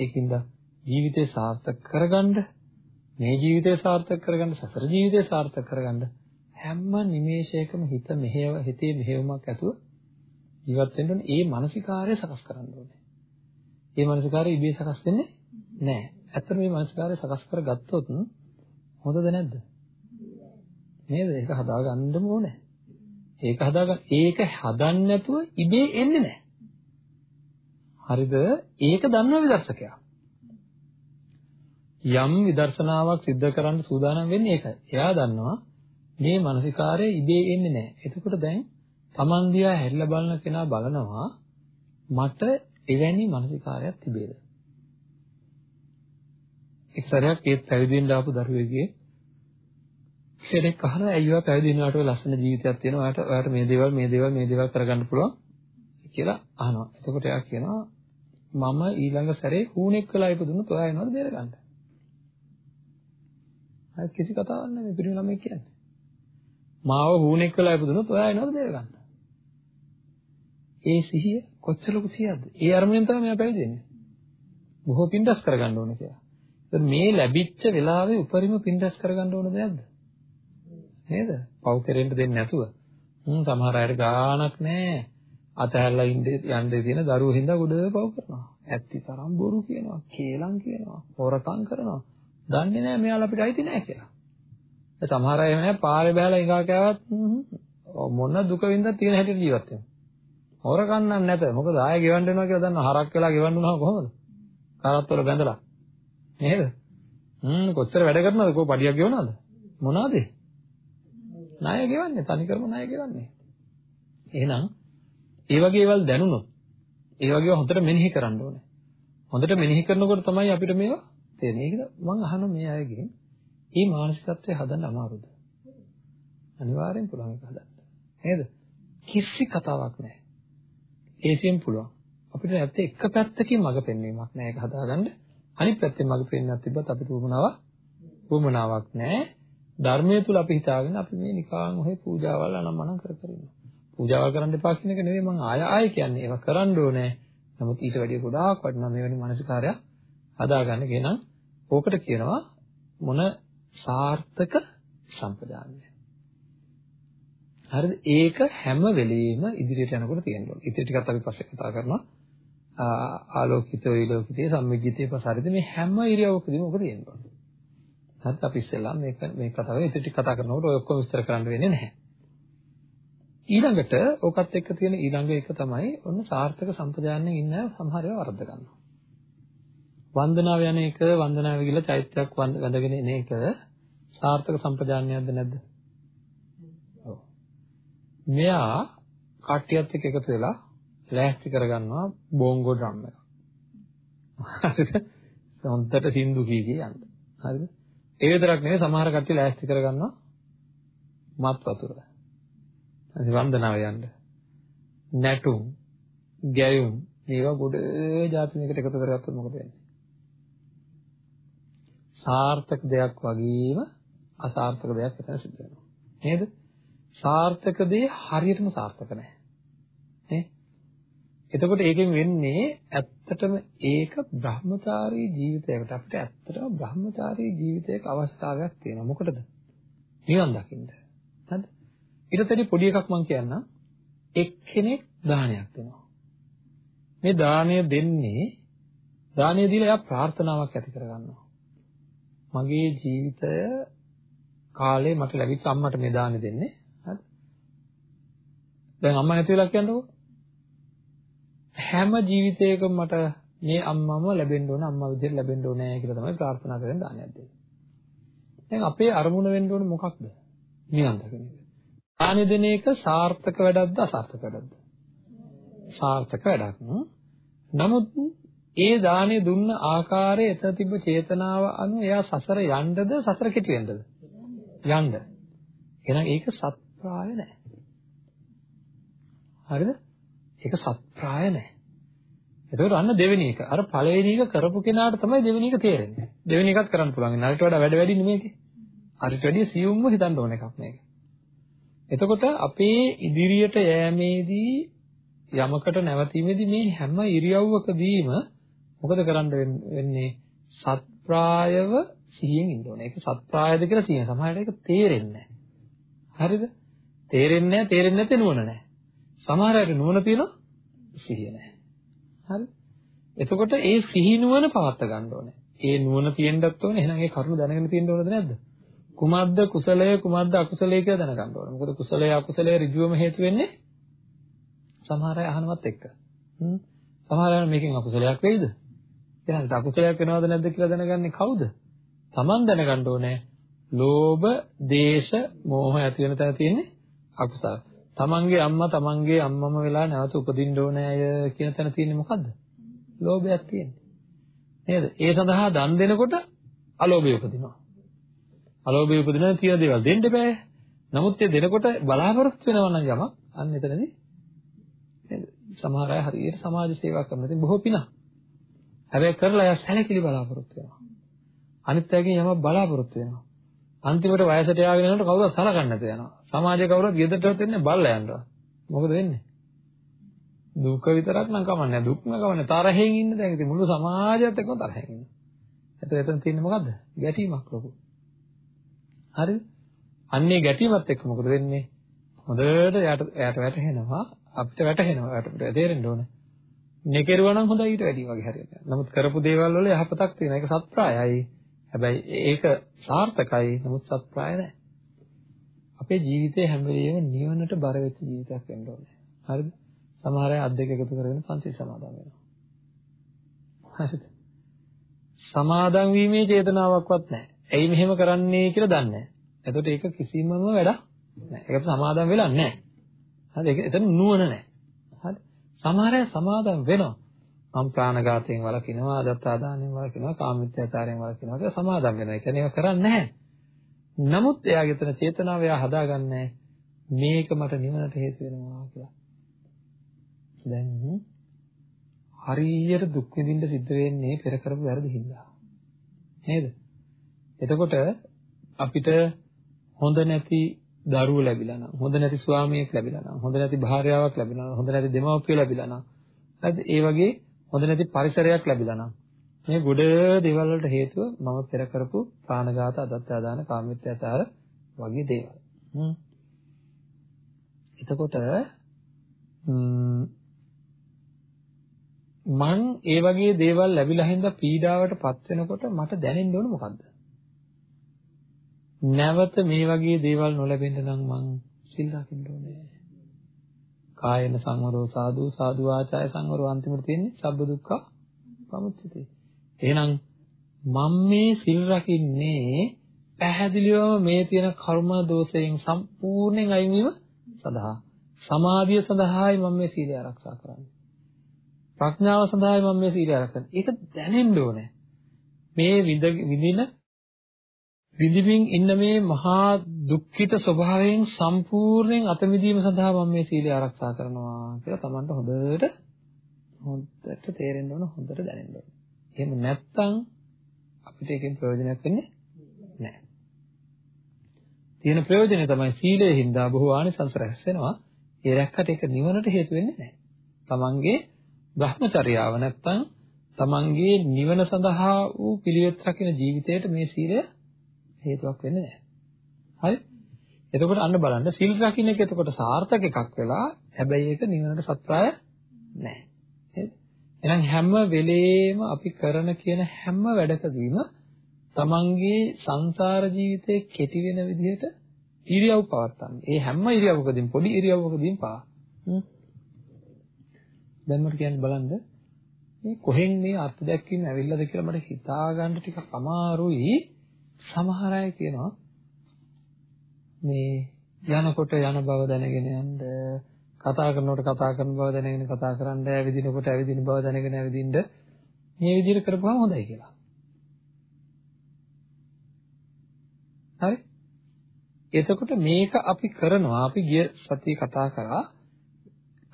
A: ඒකින්ද ජීවිතේ සාර්ථක කරගන්න මේ ජීවිතේ සාර්ථක කරගන්න සතර ජීවිතේ සාර්ථක කරගන්න හැම නිමේෂයකම හිත මෙහෙව හිතේ මෙහෙයුමක් ඇතුව ජීවත් වෙන්න ඕනේ. ඒ මානසිකාරය සකස් කරන්න ඕනේ. ඒ මානසිකාරය ඉබේ සකස් වෙන්නේ නැහැ. ඇත්තට මේ මානසිකාරය සකස් කරගත්තොත් හොඳද නැද්ද? නේද? ඒක හදාගන්නම ඕනේ. ඒක හදාගන්න ඒක හදන්න නැතුව ඉබේ එන්නේ නැහැ. හරිද? ඒක දන්නව විදර්ශකයා. යම් විදර්ශනාවක් සිද්ධ කරන්න සූදානම් වෙන්නේ ඒකයි. එයා දන්නවා මේ මානසිකාරය ඉබේ එන්නේ නැහැ. එතකොට දැන් Taman දිහා හැරිලා බලන කෙනා බලනවා මට එවැනි මානසිකාරයක් තිබේද? එක් සැරයක් ඒ පැවිදි වෙන්න ආපු දරුවෙක්ගේ කෙනෙක් අහනවා ඇයිවා පැවිදි වෙනාට ලස්සන ජීවිතයක් තියෙනවා. ඔයාට ඔයාට මේ දේවල් මේ දේවල් මේ දේවල් කරගන්න පුළුවන් කියලා අහනවා. එතකොට එයා කියනවා මම ඊළඟ සැරේ හුණෙක් වෙලා ඉපදුණොත් ඔයා එනවද බේරගන්න? අය කිසි කතාවක් නැහැ මේ පිරිමි ළමයි කියන්නේ. මාව හුණෙක් වෙලා ඉපදුනොත් ඔයා එනවද බේරගන්න? ඒ සිහිය කොච්චර ලොකු සිහියක්ද? ඒ අරමුණෙන් තමයි මෙයා පැවිදි වෙන්නේ. බොහෝ පින්දස් කරගන්න ඕනේ කියලා. ඒත් මේ ලැබිච්ච වෙලාවේ උපරිම පින්දස් කරගන්න ඕනද නැද්ද? නේද? පව් කෙරෙන්න දෙන්නේ නැතුව. හ්ම් සමහර අයට ගාණක් නැහැ. අතහැරලා ඉන්නේ යන්නේ තියෙන දරුවෝ හින්දා ගොඩ පව් කරනවා. ඇත්ති තරම් බොරු කියනවා, කේලම් කියනවා, හොරකම් කරනවා. දන්නේ නැහැ මෙයාලා අපිට අයිති නැහැ කියලා. සමහර අය එහෙම නැහැ පාරේ බෑලා ඉඟා කෑවත් මොන දුක වින්දත් තියෙන හැටියට ජීවත් වෙනවා. හොරකන්නක් නැත. මොකද ආයෙ ගෙවන්න වෙනවා කියලා දන්නා හරක් වෙලා ගෙවන්න උනහම කොහොමද? කරත්තවල බැඳලා. නේද? හ්ම් කොච්චර වැඩ කරනවද? කො පඩියක් ගෙවනවද? මොනවද? ණය ගෙවන්නේ. තනි කරම ණය ගෙවන්නේ. එහෙනම් ඒ වගේ ඒවල් දැනුණොත් ඒ වගේව හොඳට මෙනෙහි කරන්න ඕනේ. හොඳට මෙනෙහි කරනකොට තමයි අපිට මේවා තේරෙන්නේ. ඒක මම අහන මේ අයගෙන් මේ මානසිකත්වය හදන්න අමාරුද? අනිවාර්යෙන් පුළුවන් ඒක හදන්න. නේද? කිසි කතාවක් නැහැ. ඒසියෙන් පුළුවන්. අපිට නැත්තේ එක පැත්තකින් මඟ පෙන්වීමක් නැහැ ඒක හදාගන්න. අනිත් පැත්තෙන් මඟ පෙන්වන්නත් තිබ්බත් අපිට උවමනාවක් උවමනාවක් නැහැ. ධර්මයේ තුල අපි හිතාගෙන අපි මේ නිකාන් ඔහේ පූජාවල් අනම්මනම් කර කර ඉන්නවා. පූජාවල් කරන්න එපා කියන එක නෙවෙයි මම ආය ආය කියන්නේ. ඒවා කරන්න ඕනේ. නමුත් ඊට වැඩිය ගොඩාක් වටිනා මෙවැනි මානසිකාරයක් හදාගන්න කියනම් ඕකට කියනවා මොන සාර්ථක සම්පදානය. හරිද? ඒක හැම වෙලෙම ඉදිරියට යනකොට තියෙන්න ඕනේ. ඉතින් ටිකක් අපි පස්සේ කතා කරනවා. ආලෝකිත විලෝකිතේ සම්මිජ්ජිතේ පසාරිත මේ හැම ඉරියව්වකදීම ඔක තියෙන්න ඕනේ. හරිද? අපි ඉස්සෙල්ලා මේක මේ කතාව ඉතින් ටික කතා කරනකොට ඔය ඔක්කොම විස්තර කරන්න වෙන්නේ නැහැ. ඊළඟට ඕකත් එක්ක තියෙන ඊළඟ එක තමයි ඔන්න සාර්ථක සම්පදායන්නේ ඉන්න සමහර ඒවා වර්ධ ගන්නවා. වන්දනාව යන එක වන්දනාව කියලා චෛත්‍යයක් වැඳගෙන එන එක සාර්ථක සම්ප්‍රදානයක්ද නැද්ද? ඔව්. මෙයා කට්ටියත් එක්ක එකතු වෙලා ලෑස්ති කරගන්නවා බෝංගෝ ඩ්‍රම් එක. හරිද? හොන්දට සින්දු කී කී යන්න. හරිද? ඒ විතරක් නෙවෙයි සමහර කට්ටිය ලෑස්ති කරගන්නවා මත් වතුර. හරි වන්දනාව යන්න. නැටුම්, ගැයුම් මේවා ගොඩ જાති මේකට එකතු කරගත්තොත් මොකද වෙන්නේ? සාර්ථක දෙයක් වගේම අසාර්ථක දෙයක් එතන සිද්ධ වෙනවා. නේද? සාර්ථක දේ හරියටම සාර්ථක නැහැ. නේ? එතකොට ඒකෙන් වෙන්නේ ඇත්තටම ඒක බ්‍රහ්මචාරී ජීවිතයකට අපිට ඇත්තටම බ්‍රහ්මචාරී ජීවිතයක අවස්ථාවක් තියෙනවා. මොකටද? නිවන් දකින්න. හරිද? ඊට පස්සේ පොඩි එකක් මම කියන්නම්. එක්කෙනෙක් දානයක් දෙනවා. මේ දාණය දෙන්නේ දානය දීලා එයා ප්‍රාර්ථනාවක් ඇති කරගන්නවා. මගේ ජීවිතය කාලේ මට ලැබිච්ච අම්මට මේ දානි දෙන්නේ. හරි. දැන් අම්මා නැති වෙලා කියන්නකෝ. හැම ජීවිතයකම මට මේ අම්මම ලැබෙන්න ඕන අම්මා විදිහට ලැබෙන්න ඕනේ කියලා තමයි ප්‍රාර්ථනා කරගෙන දානයක් දෙන්නේ. දැන් අපේ අරමුණ වෙන්න ඕනේ මොකක්ද? නිවන් දකින එක. දානි දෙන එක සාර්ථක වැඩක්ද අසාර්ථක වැඩක්ද? සාර්ථක වැඩක්. නමුත් ඒ දාණය දුන්න ආකාරය එතන තිබ්බ චේතනාව අනුව එයා සසර යන්නද සසර කෙටි වෙන්නද? යන්න. එහෙනම් ඒක සත්‍ප්‍රාය නැහැ. හරිද? ඒක සත්‍ප්‍රාය නැහැ. එතකොට අන්න දෙවෙනි එක. අර පළවෙනි එක කරපු කෙනාට තමයි දෙවෙනි එක තේරෙන්නේ. දෙවෙනි එකත් කරන්න පුළුවන්. අරට වඩා වැඩ වැඩි නෙමේකේ. අරට වැඩිය සියුම්ව හිතන්න ඕන එකක් මේක. එතකොට අපේ ඉදිරියට යෑමේදී යමකට නැවතීමේදී මේ හැම ඉරියව්වකදීම මොකද කරන්න වෙන්නේ? සත්‍ප්‍රායව සිහියෙන් ඉන්න ඕනේ. ඒක සත්‍ප්‍රායද කියලා සිහිය. සමහරවිට ඒක තේරෙන්නේ නැහැ. හරිද? තේරෙන්නේ නැහැ, තේරෙන්නේ නැති නුවණ නැහැ. සමහර අයට නුවණ තියෙනවා, සිහිය නැහැ. හරි? එතකොට ඒ සිහි නුවණ පවත් ගන්න ඕනේ. ඒ නුවණ තියෙන්නත් ඕනේ. එහෙනම් ඒ කරුණ දැනගෙන තියෙන්න ඕනද නැද්ද? කුමද්ද කුසලය කුමද්ද අකුසලය කියලා දැනගන්න ඕනේ. මොකද කුසලය අකුසලය ඍජුවම හේතු වෙන්නේ සමහර අය අහනවත් එක්ක. හ්ම්. සමහර අය මේකෙන් අකුසලයක් වෙයිද? එහෙනම් අකුසලයක් වෙනවද නැද්ද කියලා දැනගන්නේ කවුද? Taman දැනගන්න ඕනේ. ලෝභ, දේශ, මෝහ ඇති වෙන තැන තියෙන්නේ අකුසල. Tamanගේ අම්මා Tamanගේ අම්මම වෙලා නැවත උපදින්න ඕනේ අය කියන තැන තියෙන්නේ මොකද්ද? ලෝභයක් තියෙන්නේ. නේද? ඒ සඳහා දන් දෙනකොට අලෝභය උපදිනවා. අලෝභය උපදිනවා තියෙන දේවල් දෙන්න බෑ. නමුත් ඒ දෙනකොට බලාපොරොත්තු වෙනවා නම් යමක් අන්න එතනදී නේද? සමහර අය හරියට සමාජ සේවා කරනවා. ඉතින් බොහෝ පිනක්. හැබැයි කරලා එයා සැලකිලි බලාපොරොත්තු වෙනවා. අනිත් අයගෙන් යමක් බලාපොරොත්තු වෙනවා. අන්තිමට වයසට යාගෙන යනකොට කවුරුත් සලකන්නේ නැත යනවා. සමාජයේ කවුරුත් ගෙදරටවත් එන්නේ බල්ලා යනවා. මොකද වෙන්නේ? දුක විතරක් නම් කමන්නේ දුක්ම කමන්නේ තරහෙන් ඉන්න දැන් ඉතින් මුළු සමාජයත් එක්කම තරහෙන් ඉන්න. එතකොට එතන තියෙන්නේ මොකද්ද? ගැටීමක් ලොකු. හරිද? අන්නේ ගැටීමත් එක්ක මොකද වෙන්නේ? හොඳට යාට යාට වැටහෙනවා අපිට වැටහෙනවා අපිට තේරෙන්න ඕනේ. නෙකිරුවා නම් හොඳයි ඊට වැඩි වගේ හරියට. නමුත් කරපු දේවල් වල යහපතක් තියෙනවා. ඒක සත්‍යයයි. හැබැයි ඒක සාර්ථකයි. නමුත් සත්‍යය නැහැ. අපේ ජීවිතේ හැම වෙලෙම නිවනට බර වෙච්ච ජීවිතයක් වෙන්න ඕනේ. හරිද? සමහර අය අත් දෙක එකතු කරගෙන පන්සිල් සමාදන් වෙනවා. හරිද? සමාදන් වීමේ චේතනාවක්වත් නැහැ. ඇයි මෙහෙම කරන්නේ කියලා දන්නේ නැහැ. එතකොට ඒක කිසිමම වැඩක් නැහැ. ඒක සමාදන් වෙලා නැහැ. හරි ඒක එතන නුවණ නැහැ. හරි? සමහර අය සමාදන් වෙනවා. මම ප්‍රාණඝාතයෙන් වළකිනවා, අදත්තාදානයෙන් වළකිනවා, කාමමිත්‍යාචාරයෙන් වළකිනවා කියලා සමාදන් වෙනවා. ඒ කියන්නේ ඒක කරන්නේ නැහැ. නමුත් එයාගේ තන චේතනාව එයා හදාගන්නේ මේක මට නිවනට හේතු වෙනවා කියලා. දැන් හරියට දුක් විඳින්න සිද්ධ වෙන්නේ පෙර කරපු වැරදි හින්දා. නේද? එතකොට අපිට හොඳ නැති දරුවෝ ලැබිලා නම් හොඳ නැති ස්වාමියෙක් ලැබිලා නම් හොඳ නැති භාර්යාවක් ලැබිලා නම් හොඳ නැති දෙමව්පියෝ ලැබිලා නම් හරිද? ඒ වගේ හොඳ නැති පරිසරයක් ලැබිලා නම් මේ ගොඩ දේවල් වලට හේතුව මම පෙර කරපු ප්‍රාණඝාත අදත්තාදාන කාමීත්‍යාචාර වගේ දේවල්. හ්ම්. එතකොට මං ඒ වගේ දේවල් ලැබිලා හින්දා පීඩාවට පත් වෙනකොට මට දැනෙන්න ඕන මොකද්ද? නැවත මේ වගේ දේවල් නොලැබෙන්න නම් මං සිල් රකින්න ඕනේ. කායන සංවරෝ සාදු සාදු ආචාය සංවරෝ අන්තිමට තියෙන්නේ සබ්බ දුක්ඛ පමුච්චති. එහෙනම් මම මේ සිල් රකින්නේ පැහැදිලිවම මේ තියෙන කර්ම දෝෂයෙන් සම්පූර්ණයෙන් අයින් වීම සඳහා සමාධිය සඳහායි මම මේ සීලය ආරක්ෂා කරන්නේ. ප්‍රඥාව සඳහායි මම මේ සීලය ආරක්ෂා කරන්නේ. ඒක දැනෙන්න ඕනේ. මේ විඳින විඳින්මින් ඉන්න මේ මහා දුක්ඛිත ස්වභාවයෙන් සම්පූර්ණයෙන් අත මිදීම සඳහා මම මේ සීලය ආරක්ෂා කරනවා කියලා Tamanට හොඳට හොඳට තේරෙන්න ඕන හොඳට දැනෙන්න ඕන. එහෙම නැත්නම් අපිට ඒකෙන් ප්‍රයෝජනයක් වෙන්නේ නැහැ. තියෙන ප්‍රයෝජනය තමයි සීලයෙන් හින්දා බොහෝ ආනිසංස රැස් වෙනවා. ඒ රැක්කට ඒක නිවනට හේතු වෙන්නේ නැහැ. Tamanගේ භ්‍රමචර්යාව නැත්තම් තමන්ගේ නිවන සඳහා වූ පිළිවෙත් රකින ජීවිතයට මේ සීලය හේතුවක් වෙන්නේ නැහැ. හරි? එතකොට අන්න බලන්න සීල් රකින්න එක එතකොට සාර්ථක එකක් වෙලා හැබැයි ඒක නිවනට සත්‍යය නැහැ. නේද? එහෙනම් හැම වෙලේම අපි කරන කියන හැම වැඩකදීම තමන්ගේ සංසාර ජීවිතේ කෙටි වෙන විදිහට ඉරියව් පවත්තන්න. ඒ හැම ඉරියව්වකදීම පොඩි ඉරියව්වකදීම පා. දැන් මට කියන්න බලන්න මේ කොහෙන් මේ අර්ථ දැක්වීම ඇවිල්ලාද කියලා මට හිතා ගන්න ටිකක් අමාරුයි. සමහර අය කියනවා මේ යනකොට යන බව දැනගෙන යන්න කතා කරනකොට කතා කරන බව දැනගෙන කතා කරන්න ඇවිදිනකොට ඇවිදින බව දැනගෙන ඇවිදින්න මේ විදිහට කරපුවම හොඳයි කියලා. හරි? එතකොට මේක අපි කරනවා අපි ගිය සතියේ කතා කරා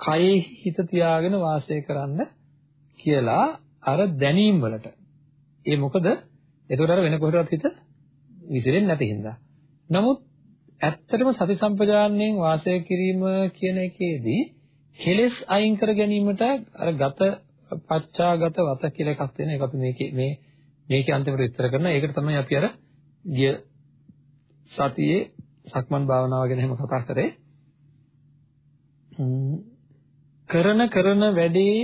A: කයේ හිත තියාගෙන වාසය කරන්න කියලා අර දැනීම් වලට. ඒ මොකද? එතකොට අර වෙන කොහෙවත් හිත විසිරෙන්නේ නැති හින්දා. නමුත් ඇත්තටම සති සම්පජාන්නයෙන් වාසය කිරීම කියන එකේදී කෙලෙස් අයින් කර ගැනීමට අර ගත පච්චාගත වත කියලා එකක් තියෙන එක අපි මේකේ මේ මේකේ අන්තිමට විස්තර කරනවා. ඒකට තමයි අපි අර ගිය සතියේ සක්මන් භාවනාව ගැන එහෙම කතා කරේ. කරන කරන වැඩේ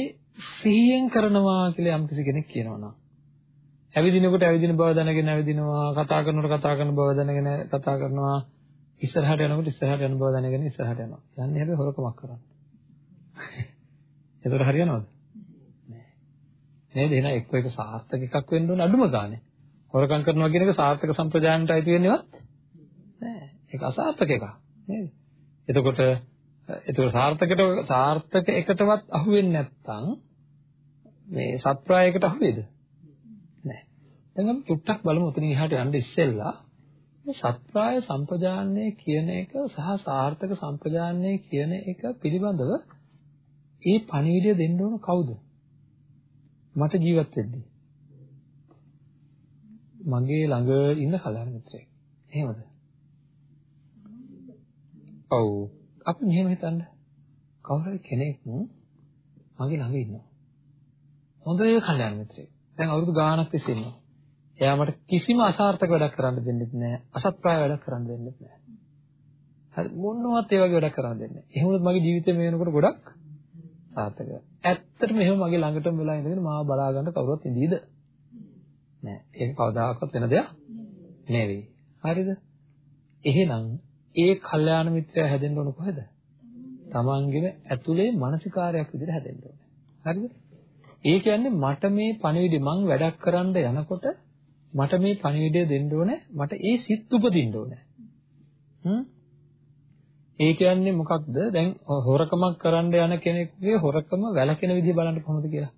A: සිහියෙන් කරනවා කියලා යම් කිසි කෙනෙක් කියනවා නම් ඇවිදිනකොට ඇවිදින බව දැනගෙන ඇවිදිනවා කතා කරනකොට කතා කරන බව දැනගෙන කතා කරනවා. ඉස්සරහට යනකොට ඉස්සරහට යන බව දැනගෙන ඉස්සරහට යනවා. යන්නේ හැබැයි හොරකමක් කරන්නේ. එතකොට හරියනවද? නෑ. නේද? එහෙනම් එක්ක එක සාර්ථක එකක් වෙන්න ඕන අඩුම ගානේ. හොරකම් කරනවා කියන එක සාර්ථක සම්ප්‍රදායන්ට අයිති වෙන්නේවත් නෑ. ඒක අසාර්ථක එකක්. නේද? එතකොට ඒතකොට සාර්ථකට සාර්ථක එකටවත් අහු වෙන්නේ නැත්නම් මේ සත්‍ප්‍රායකට අහු වේද? නැහැ. දැන් අපි චුට්ටක් බලමු උතනින් එහාට යන්න ඉස්සෙල්ලා මේ සත්‍ප්‍රාය සම්පජාන්නේ කියන එක සහ සාර්ථක සම්පජාන්නේ කියන එක පිළිබඳව ඒ පණිවිඩය දෙන්න ඕන කවුද? මට ජීවත් වෙද්දී. මගේ ළඟ ඉන්න කලාර මිත්‍රයෙක්. එහෙමද? ඔව්. අපි මෙහෙම හිතන්න. කවුරු හරි කෙනෙක් මගේ ළඟ ඉන්නවා. හොඳ කල්යාණ මිත්‍රයෙක්. දැන් අවුරුදු ගාණක් තිස්සේ ඉන්නවා. එයා මට කිසිම අසාර්ථක වැඩක් කරන්න දෙන්නෙත් නැහැ. අසත්ප්‍රාය වැඩක් කරන්න දෙන්නෙත් නැහැ. හරි මොනවත් ඒ වගේ වැඩක් කරන්න දෙන්නේ නැහැ. එහෙම වුණොත් මගේ ජීවිතේ මේ වෙනකොට ගොඩක් සාර්ථක. ඇත්තටම එහෙම මගේ ළඟටම වෙලා ඉඳගෙන මාව බලා ගන්න කවුරුත් ඉඳීද? නෑ. ඒක කවදාකවත් වෙන දෙයක් නෙවෙයි. හරිද? එහෙනම් ඒ කල්යාණ මිත්‍රයා හැදෙන්න ඕන කොහෙද? තමන්ගේම ඇතුලේ මානසිකාරයක් විදිහට හැදෙන්න ඕනේ. හරිද? ඒ කියන්නේ මට මේ පණිවිඩය මං වැඩක් කරන්න යනකොට මට මේ පණිවිඩය දෙන්න ඕනේ මට ඒ සිත් උපදින්න ඕනේ. හ්ම් ඒ කියන්නේ මොකක්ද? දැන් හොරකමක් කරන්න යන කෙනෙකුගේ හොරකම වැළකෙන විදිහ බලන්න කොහොමද කියලා.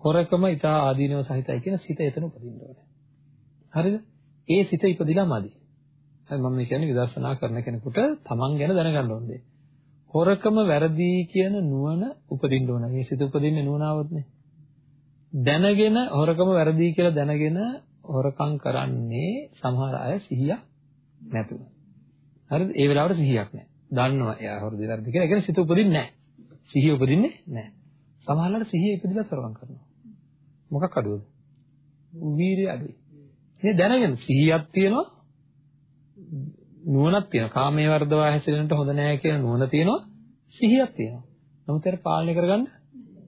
A: හොරකම ඊට ආදීනව සහිතයි කියන සිත එතන උපදින්න ඕනේ. හරිද? ඒ සිත ඉපදිලා මදි. හරි මම කියන්නේ විදර්ශනා කරන කෙනෙකුට තමන් ගැන දැනගන්න ඕනේ. හොරකම වැරදි කියන නුවණ උපදින්න ඕන. මේ සිත උපදින්නේ නුවණාවත්නේ. දැනගෙන හොරකම වැරදි කියලා දැනගෙන හොරකම් කරන්නේ සමහර අය සිහියක් නැතුව. හරිද? ඒ වෙලාවට සිහියක් නැහැ. දන්නවා එයා හොරදි වැරදි කියලා. ඒ කියන්නේ සිත උපදින්නේ නැහැ. සිහිය උපදින්නේ නැහැ. සමහරවල්ලාට සිහිය ඉපදිලා හොරකම් කරනවා. මොකක් අඩුවද? වීරිය අඩුයි. මේ දැනගෙන සිහියක් තියෙනවා නුවණක් තියෙනවා. කාමයේ වර්ධවා හැසිරෙන්නට හොඳ නැහැ කියන නුවණ තියෙනවා. සිහියක් තියෙනවා. නමුත් ඒක පාලනය කරගන්න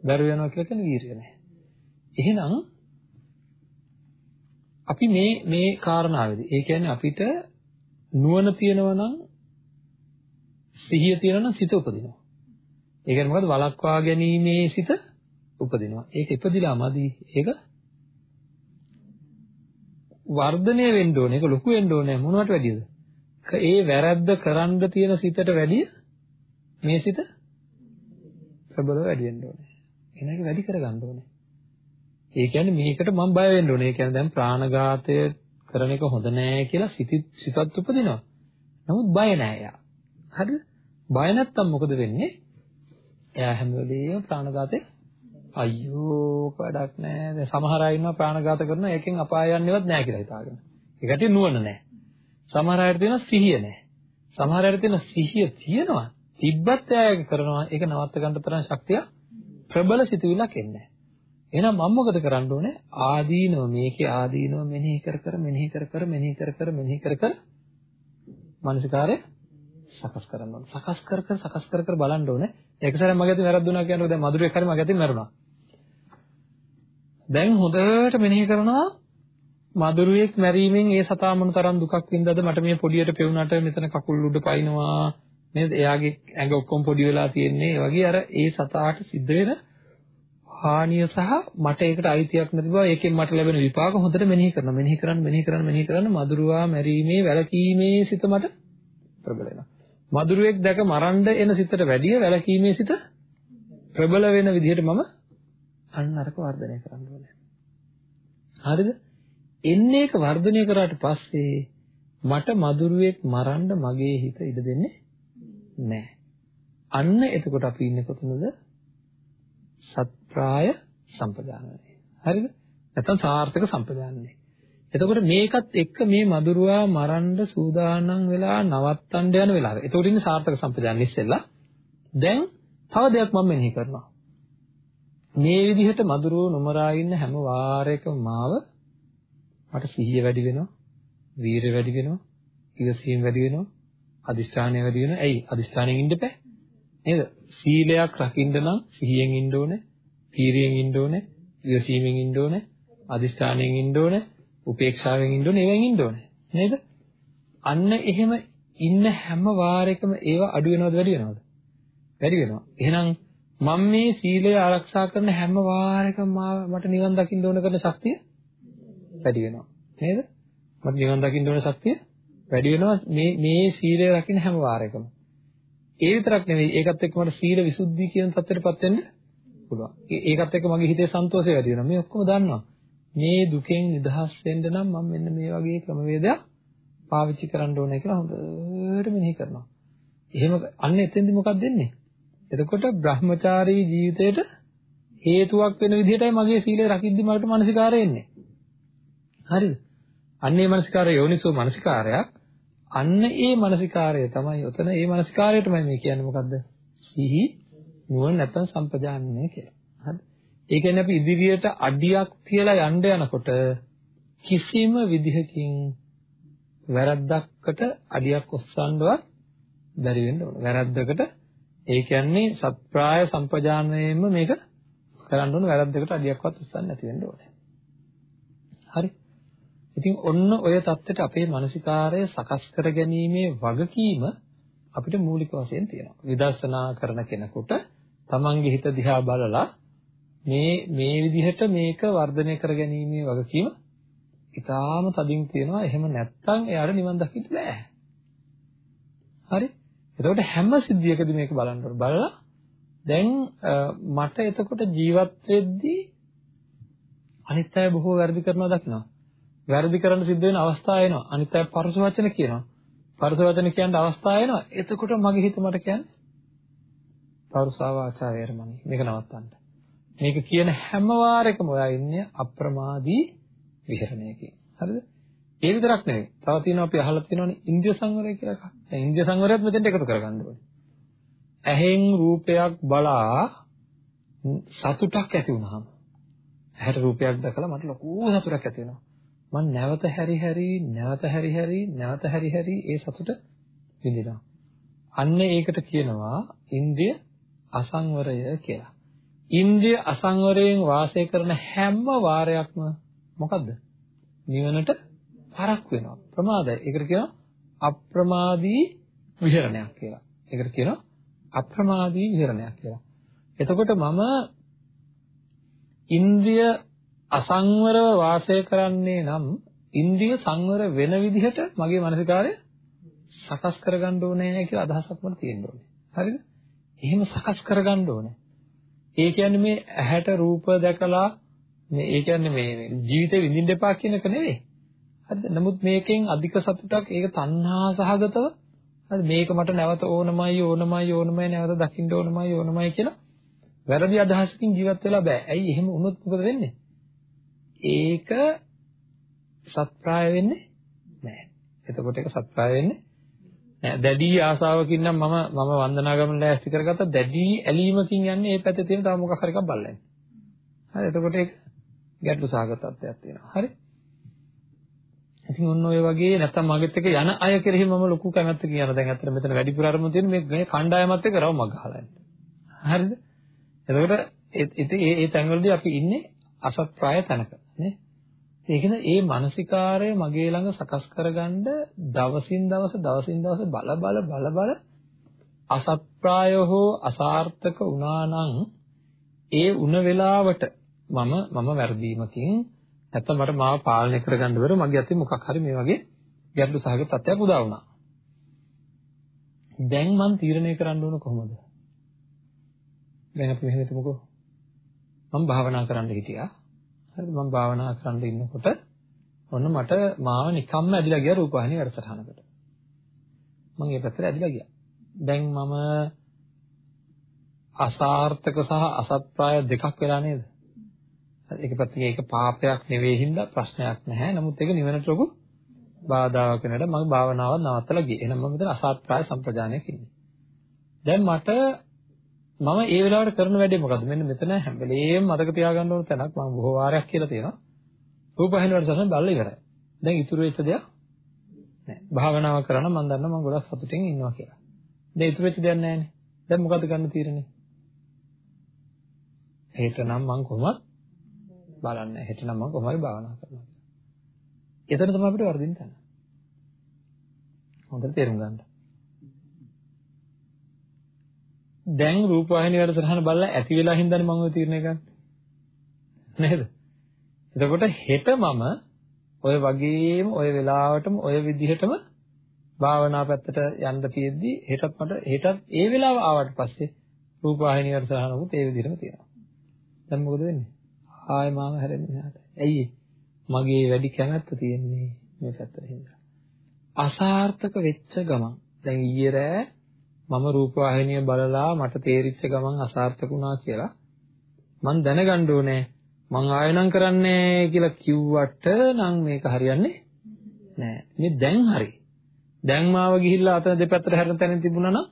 A: බැරුව යනවා කියලා කියන වීරිය නැහැ. එහෙනම් අපි මේ මේ කාරණාවේදී ඒ කියන්නේ අපිට නුවණ තියෙනවා නම් සිහිය තියෙනවා නම් සිත උපදිනවා. ඒ කියන්නේ මොකද වලක්වා ගැනීමේ සිත උපදිනවා. ඒක ඉපදිලා මදි. ඒක වර්ධනය වෙන්න ඕනේ. ඒක ලොකු වෙන්න ඕනේ. මොනවට වැඩියද? ඒ වැරද්ද කරන්න තියෙන සිතට වැඩිය මේ සිත ප්‍රබලව වැඩි වෙන්න ඕනේ. එහෙනම් ඒක වැඩි කරගන්න ඕනේ. ඒ කියන්නේ මේකට මම බය වෙන්න ඕනේ. ඒ කියන්නේ දැන් ප්‍රාණඝාතය කරන එක හොඳ නෑ කියලා සිතත් සිතත් උපදිනවා. නමුත් බය නෑ එයා. හරිද? බය නැත්තම් මොකද වෙන්නේ? එයා හැම වෙලේම ප්‍රාණඝාතේ අයියෝ වැඩක් නෑ. දැන් සමහර අය ඉන්නවා ප්‍රාණඝාත කරනවා ඒකෙන් අපාය යන්නේවත් නෑ කියලා හිතාගෙන. ඒකට නුවණ නෑ. සමහර අයට තියෙනවා සිහිය නෑ. සමහර අයට තියෙනවා සිහිය තියෙනවා. තිබ්බත් එයා කරනවා ඒක නවත්ත ගන්න තරම් ශක්තිය ප්‍රබල සිතුවිල්ලක් එන්නේ එහෙනම් මම මොකද කරන්න ඕනේ? ආදීනව මේකේ ආදීනව මෙනෙහි කර කර මෙනෙහි කර කර මෙනෙහි කර කර මෙනෙහි කර කර මානසිකාරය සකස් කරන්න ඕනේ. සකස් කර කර සකස් කර කර බලන්න ඕනේ. ඒක සැරයක් මගේ අතින් වැරද්දුනා කියනකොට දැන් මధుරයක් හරි මගේ අතින් මැරුණා. දැන් හොඳට මෙනෙහි කරනවා මధుරයක් මැරීමෙන් ඒ සතා මොන තරම් දුකක් වින්දාද මට මේ පොඩියට පෙවුනට මෙතන කකුල් උඩ පයින්නවා නේද? එයාගේ ඇඟ ඔක්කොම පොඩි වෙලා තියෙන්නේ. ඒ වගේ අර ඒ සතාට සිද්ධ වෙන හානිය සහ මට ඒකට අයිතියක් නැති බව ඒකෙන් මට ලැබෙන විපාක හොඳට මෙනෙහි කරනවා. මෙනෙහි කරන් මෙනෙහි කරන් මෙනෙහි කරන් මధుරවා මැරීමේ වැලකීමේ සිත මට ප්‍රබල වෙනවා. මధుරුවෙක් දැක මරන්න එන සිතට වැඩිය වැලකීමේ සිත ප්‍රබල වෙන විදිහට මම අන්න අරක වර්ධනය කරන්න ඕනේ. හරිද? එන්නේ එක වර්ධනය කරාට පස්සේ මට මధుරුවෙක් මරන්න මගේ හිත ඉඩ දෙන්නේ නැහැ. අන්න එතකොට අපි ඉන්නේ කොතනද? සත්‍ය සත්‍ප්‍රාය සම්පදානනේ. හරිද? නැත්නම් සාර්ථක සම්පදානනේ. එතකොට මේකත් එක්ක මේ මధుරවා මරන්න සූදානම් වෙලා නවත්තන්න යන වෙලාව. එතකොට ඉන්නේ සාර්ථක සම්පදාන ඉස්සෙල්ලා. දැන් තව දෙයක් මම මෙනෙහි කරනවා. මේ විදිහට මధుරව නොමරා ඉන්න හැම වාරයකම මාව මට සිහිය වැඩි වෙනවා, වීරිය වැඩි වෙනවා, ඉවසීම වැඩි වෙනවා, අදිෂ්ඨානය වැඩි වෙනවා. ඇයි? අදිෂ්ඨානයෙන් ඉන්න බෑ. නේද? සීලයක් රකින්න නම් සිහියෙන් ඉන්න ඕනේ, වීරියෙන් ඉන්න ඕනේ, ඉවසීමෙන් ඉන්න ඕනේ, අදිෂ්ඨානයෙන් ඉන්න ඕනේ, උපේක්ෂාවෙන් ඉන්න ඕනේ, ඒවෙන් ඉන්න ඕනේ. නේද? අන්න එහෙම ඉන්න හැම වාරයකම ඒව අඩු වෙනවද වැඩි වෙනවද? වැඩි වෙනවා. එහෙනම් මම මේ සීලය ආරක්ෂා කරන හැම වාරයකම මට නිවන් දකින්න ඕන කරන ශක්තිය වැඩි වෙනවා. නේද? මට නිවන් දකින්න ඕන ශක්තිය වැඩි වෙනවා මේ මේ සීලය රකින්න හැම වාරයකම. ඒ විතරක් නෙවෙයි ඒකත් එක්ක මට සීල විසුද්ධිය කියන තත්ත්වයටපත් වෙන්න පුළුවන්. ඒකත් එක්ක මගේ හිතේ සන්තෝෂය වැඩි වෙනවා. මේ ඔක්කොම දන්නවා. මේ දුකෙන් නිදහස් වෙන්න නම් මම මෙන්න මේ වගේ ක්‍රමවේදයක් පාවිච්චි කරන්න ඕනේ කියලා හොඳට මෙනෙහි කරනවා. එහෙම අන්න එතෙන්දි මොකක්ද වෙන්නේ? එතකොට Brahmachari ජීවිතේට හේතුවක් වෙන විදිහටයි මගේ සීලය රකිද්දි මට මානසිකාරය එන්නේ. හරිද? අන්නේ මානසිකාරය යෝනිසෝ මානසිකාරයක්. අන්න ඒ මානසිකාරය තමයි උතන ඒ මානසිකාරයටමයි මේ කියන්නේ මොකද්ද? සිහි නුවණ නැත්නම් සම්පජානනය කියලා. හරි? ඒ කියන්නේ අපි ඉදිරියට අඩියක් තියලා යන්න යනකොට කිසිම විදිහකින් වැරද්දකට අඩියක් ඔස්සන්නවත් බැරි වෙන්න ඕන. වැරද්දකට ඒ කියන්නේ සත්‍ප්‍රාය සම්පජානනයෙන්ම මේක කරන්න ඕන වැරද්දකට අඩියක්වත් උස්සන්න නැති වෙන්න ඕනේ. හරි. ඉතින් ඔන්න ඔය தත්ත්වයට අපේ මානසිකාරය සකස් කර ගැනීමේ වගකීම අපිට මූලික වශයෙන් තියෙනවා. විදර්ශනා කරන කෙනෙකුට තමන්ගේ හිත දිහා බලලා මේ මේ විදිහට මේක වර්ධනය කර ගැනීමේ වගකීම ඊටාම තදින් තියෙනවා. එහෙම නැත්නම් එයාට නිවන් දකින්න බෑ. හරි? එතකොට හැම සිද්ධියකදී මේක බලන්න ඕන. බලලා දැන් මට එතකොට ජීවත් වෙද්දී අනිත් අය බොහෝ වැරදි කරනවා දකිනවා. වැරදි කරන්න සිද්ධ වෙන අවස්ථා එනවා. අනිත් අය පරස වචන කියනවා. පරස වචන කියන්න අවස්ථා එනවා. එතකොට මගේ හිත මට කියන්නේ පරුසා වාචා වේරමණී. මේක නවත්තන්න. මේක කියන හැම වාරයකම ඔයා ඉන්නේ අප්‍රමාදී විහරණයකින්. හරිද? ඒ විතරක් නෙවෙයි. තව තියෙනවා අපි අහලා තියෙනවානේ ඉන්ද්‍රිය සංවරය කියලා එකක්. දැන් ඉන්ද්‍රිය සංවරයත් මෙතෙන්ට එකතු කරගන්න ඕනේ. ඇහෙන් රූපයක් බලා සතුටක් ඇති වුනහම ඇහැට රූපයක් දැකලා මට ලොකු සතුටක් ඇති වෙනවා. මම නැවත හැරි හැරි නැවත හැරි හැරි නැවත හැරි හැරි ඒ සතුට විඳිනවා. අන්න ඒකට කියනවා ඉන්ද්‍රිය අසංවරය කියලා. ඉන්ද්‍රිය අසංවරයෙන් වාසය කරන හැම වාරයක්ම මොකද්ද? නිවනට පරක් වෙනවා. ප්‍රමාදයි. ඒකට කියනවා අප්‍රමාදී විහරණයක් කියලා. ඒකට කියනවා අප්‍රමාදී විහරණයක් කියලා. එතකොට මම ඉන්ද්‍රිය අසංවරව වාසය කරන්නේ නම් ඉන්ද්‍රිය සංවර වෙන විදිහට මගේ මානසිකාරය සකස් කරගන්න ඕනේ කියලා අදහසක් මට තියෙන්න ඕනේ. හරිද? එහෙම සකස් කරගන්න ඕනේ. ඒ කියන්නේ මේ ඇහැට රූප දැකලා මේ ඒ කියන්නේ මේ ජීවිතේ විඳින්න එපා කියන එක නෙවෙයි. හරිද? නමුත් මේකෙන් අධික සතුටක් ඒක තණ්හා සහගතව හරි මේක මට නැවත ඕනමයි ඕනමයි ඕනමයි නැවත දකින්න ඕනමයි ඕනමයි කියලා වැරදි අදහසකින් ජීවත් වෙලා බෑ. ඇයි එහෙම වුණොත් මොකද වෙන්නේ? ඒක සත්‍ප්‍රාය වෙන්නේ නැහැ. එතකොට ඒක සත්‍ප්‍රාය වෙන්නේ නෑ දැඩි ආසාවකින් නම් මම මම වන්දනා ගමන ලෑස්ති කරගත්ත දැඩි ඇලීමකින් යන්නේ මේ පැත්තේ තියෙන තව මොකක් හරි එකක් බලන්න. හරි එතකොට ඒක ගැටලු සහගත තත්ත්වයක් තියෙනවා. හරි. ඉතින් ඔන්න ඔය වගේ නැත්තම් මගෙත් එක්ක යන අය කෙරෙහි මම ලොකු කැමැත්තකින් යනවා. දැන් අතන මෙතන වැඩිපුර අරමුණු තියෙන මේ මේ කණ්ඩායමත් එක්ක රවුමක් ගහලා යන්න. හරිද? එතකොට ඉතින් ඒ ඒ තැන්වලදී අපි ඉන්නේ අසත්ප්‍රාය තැනක නේ. ඒකන ඒ මානසිකාරය මගේ ළඟ සකස් කරගන්න දවසින් දවස දවසින් දවස බල බල බල බල අසත්ප්‍රාය හෝ අසාර්ථක වුණා නම් ඒ උන වෙලාවට මම මම වැරදීමකින් නැත්නම් මට මාව පාලනය කරගන්න බැරුව මගේ අතින් මොකක් හරි මේ වගේ ගැටලු සහගත තත්ත්වයක් උදා වුණා. දැන් මම තීරණය කරන්න ඕන කොහොමද? දැන් අපි මෙහෙම හිතමුකෝ. මම භාවනා කරන්න හිටියා. හරිද? මම භාවනා කරන්න ඉන්නකොට ඔන්න මට මාව නිකම්ම ඇදිලා ගියා රූපවාහිනිය වැඩසටහනකට. මම ඒ පැත්තට ඇදිලා ගියා. දැන් මම අසාර්ථක සහ අසත්ප්‍රාය දෙකක් වෙලා නේද? ඒක පැත්තකින් ඒක පාපයක් නෙවෙයි හින්දා ප්‍රශ්නයක් නැහැ. නමුත් ඒක නිවනට ලොකු බාධාවක් වෙනකොට මම භාවනාව නවත්තලා ගියේ. එහෙනම් මම මෙතන අසත්ප්‍රාය සම්ප්‍රදානයක ඉන්නේ. දැන් මට මම ඒ වෙලාවට කරන වැඩේ මොකද්ද? මෙන්න මෙතන හැම වෙලේම මතක තියාගන්න ඕන තැනක් මම බොහෝ වාරයක් කියලා තියෙනවා. රූපහින වැඩසටහන බලලා ඉවරයි. දැන් ඉතුරු වෙච්ච දෙයක් නැහැ. භාවනාව කරා නම් මම දන්නවා මම ගොඩක් සතුටින් ඉන්නවා කියලා. දැන් ඉතුරු වෙච්ච දෙයක් නැහැ නේ. දැන් මොකද්ද ගන්න තීරණේ? හෙට නම් මම කොහොමද බලන්නේ. හෙට නම් මම කොහොමද භාවනා කරනවා. එතන තමයි අපිට වර්ධින්න තැන. හොඳට තේරුම් ගන්න. දැන් රූපවාහිනිය වැඩසටහන බලලා ඇති වෙලා හින්දානේ මම ඔය තීරණය ගන්න. නේද? එතකොට හෙට මම ඔය වගේම ඔය වෙලාවටම ඔය විදිහටම භාවනා පැත්තට යන්න තියෙද්දි හෙටත් මට හෙටත් ඒ වෙලාව ආවට පස්සේ රූපවාහිනිය වැඩසටහනකුත් ඒ විදිහටම තියෙනවා. දැන් මොකද වෙන්නේ? ආයෙ මාව හැරෙන්නේ මෙහාට. ඇයි මගේ වැඩි කැමැත්ත තියෙන්නේ මේ පැත්තට හින්දා. අසාර්ථක වෙච්ච ගමන් දැන් ඊයේ රෑ මම රූපවාහිනිය බලලා මට තේරිච්ච ගමන් අසාර්ථක වුණා කියලා මං දැනගන්න ඕනේ. මං ආයෙනම් කරන්නේ කියලා කිව්වට නම් මේක හරියන්නේ නෑ. මේ දැන් හරි. දැන් මාව ගිහිල්ලා අතන දෙපැත්තට හැරෙන තැනින් තිබුණා නම්